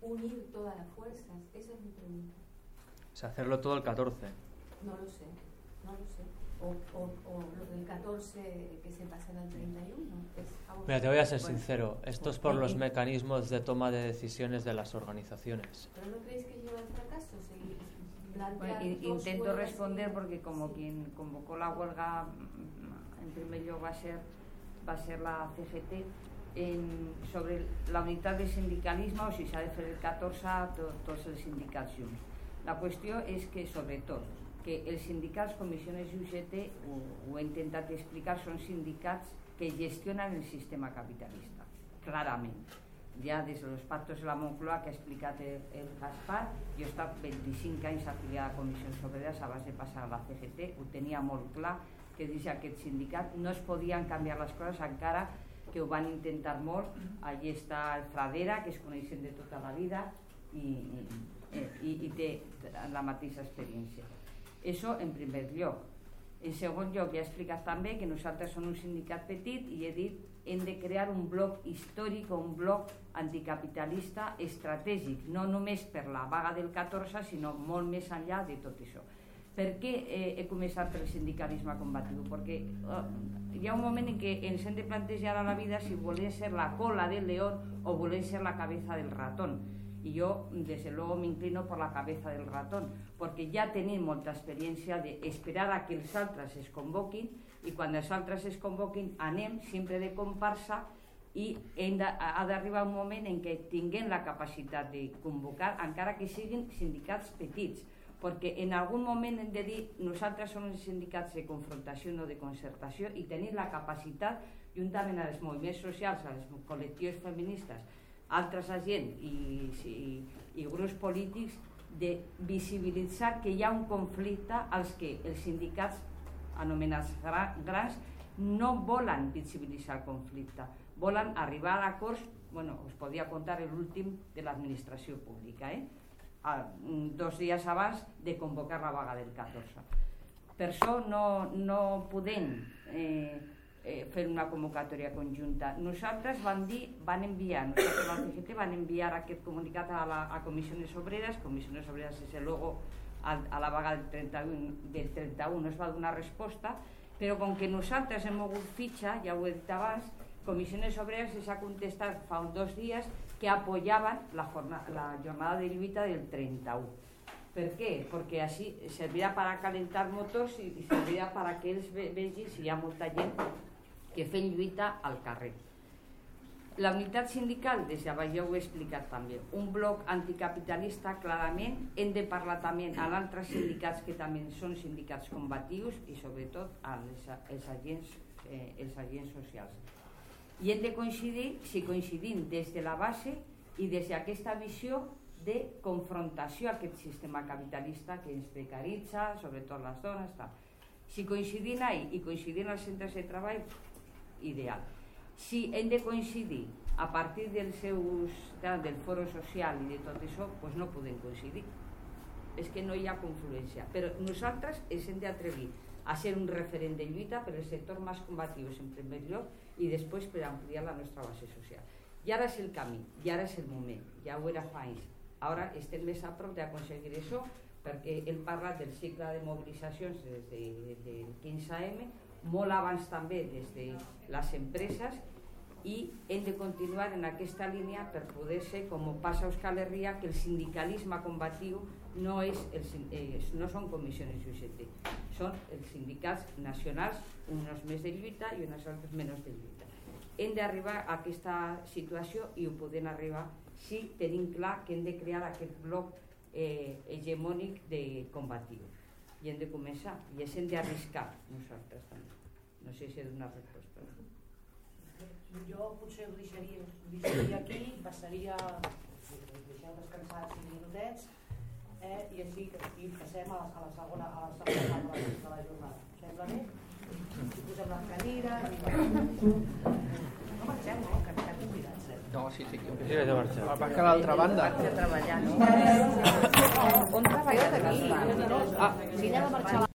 unir todas las fuerzas? Esa es mi pregunta. O sea, hacerlo todo el 14. No lo sé, no lo sé. O, o, o lo del 14 que se pasa al 31. Es algo Mira, te voy a ser Bueno, sincero, esto es por los mecanismos de toma de decisiones de las organizaciones. ¿Pero no creéis que lleva al fracaso? Intento responder porque como sí. quien convocó la huelga mm, en primer lugar va a ser va a ser la CGT en, sobre la unitat de sindicalisme o si s'ha de fer el 14 to, tots els sindicats junts. La qüestió és que sobretot que els sindicats comissiones i UGT ho, ho he intentat explicar són sindicats que gestionen el sistema capitalista clarament ja des dels pactos de la Moncloa que ha explicat el, el Gaspar, jo he estat 25 anys afiliada a Comissions Obreres abans de passar a la CGT, ho tenia molt clar que dins d'aquest sindicat no es podien canviar les coses encara que ho van intentar molt, allí està el Fradera, que es coneixen de tota la vida i, i, i, i té la mateixa experiència. Això en primer lloc. En segon lloc, ja he explicat també que nosaltres som un sindicat petit i he dit hem de crear un bloc històric o un bloc anticapitalista estratègic, no només per la vaga del 14, sinó molt més enllà de tot això. Per què eh, he començat pel sindicalisme combatiu? Perquè eh, hi ha un moment en què ens hem de plantejar a la vida si volem ser la cola del león o volem ser la cabeza del ratón. Y yo, desde luego, me inclino por la cabeza del ratón, porque ja tenim molta experiència de esperar a que els altres es convoquin i quan els altres es convoquin anem sempre de comparsa i de, ha d'arribar un moment en què tinguem la capacitat de convocar, encara que siguin sindicats petits, perquè en algun moment hem de dir nosaltres som els sindicats de confrontació no de concertació i tenim la capacitat, juntament als moviments socials, als col·lectius feministes, altres agents i, i, i grups polítics de visibilitzar que hi ha un conflicte als que els sindicats anomenats gra, grans no volen visibilitzar el conflicte, volen arribar a acords, bueno, us podia contar l'últim de l'administració pública, eh? A, mm, dos dies abans de convocar la vaga del 14. Per això no, no podem eh, eh, fer una convocatòria conjunta. Nosaltres van dir, van enviar, nosaltres la CGT van enviar aquest comunicat a, la, a Comissiones Obreres, Comissiones Obreres és el logo a, a la vaga del 31, del 31 no es va donar resposta, però com que nosaltres hem mogut fitxa, ja ho he dit abans, Comissiones Obreres ens ha contestat fa uns dos dies que apoyaven la, jornada, la jornada de lluita del 31. Per què? Perquè així servirà per a calentar motors i, servirà per a que ells ve, vegin si hi ha molta gent que fent lluita al carrer. La unitat sindical, des de baix ja ho he explicat també, un bloc anticapitalista clarament, hem de parlar també amb altres sindicats que també són sindicats combatius i sobretot als, els, agents, eh, els agents socials. I hem de coincidir, si coincidim des de la base i des d'aquesta visió de confrontació a aquest sistema capitalista que ens precaritza, sobretot les dones, tal. Si coincidim ahí i coincidim als centres de treball, ideal. Si hem de coincidir a partir dels seus, del foro social i de tot això, doncs no podem coincidir. És que no hi ha confluència. Però nosaltres ens hem d'atrevir a ser un referent de lluita per el sector més combatiu en primer lloc i després per ampliar la nostra base social. I ara és el camí, i ara és el moment, ja ho era fa anys. Ara estem més a prop d'aconseguir això perquè hem parlat del cicle de mobilitzacions des de, del 15M, molt abans també des de les empreses i hem de continuar en aquesta línia per poder ser, com passa a Euskal Herria, que el sindicalisme combatiu no, és el, eh, no són comissions UGT, són els sindicats nacionals, uns més de lluita i uns altres menys de lluita. Hem d'arribar a aquesta situació i ho podem arribar si tenim clar que hem de crear aquest bloc eh, hegemònic de combatiu. I hem de començar, i ens hem d'arriscar nosaltres també. No sé si he donat resposta. Jo potser ho deixaria, ho deixaria aquí, passaria, deixeu descansar 5 minutets, eh, i així i passem a la, a la segona a la segona part de la, de la jornada. Sembla bé? I posem les cadires i... No marxem, no? Que estem convidats, eh? No, sí, sí. Que... Sí, vaig a marxar. Va que a l'altra banda. Vaig a treballar, no? On treballa de Ah, si anem a marxar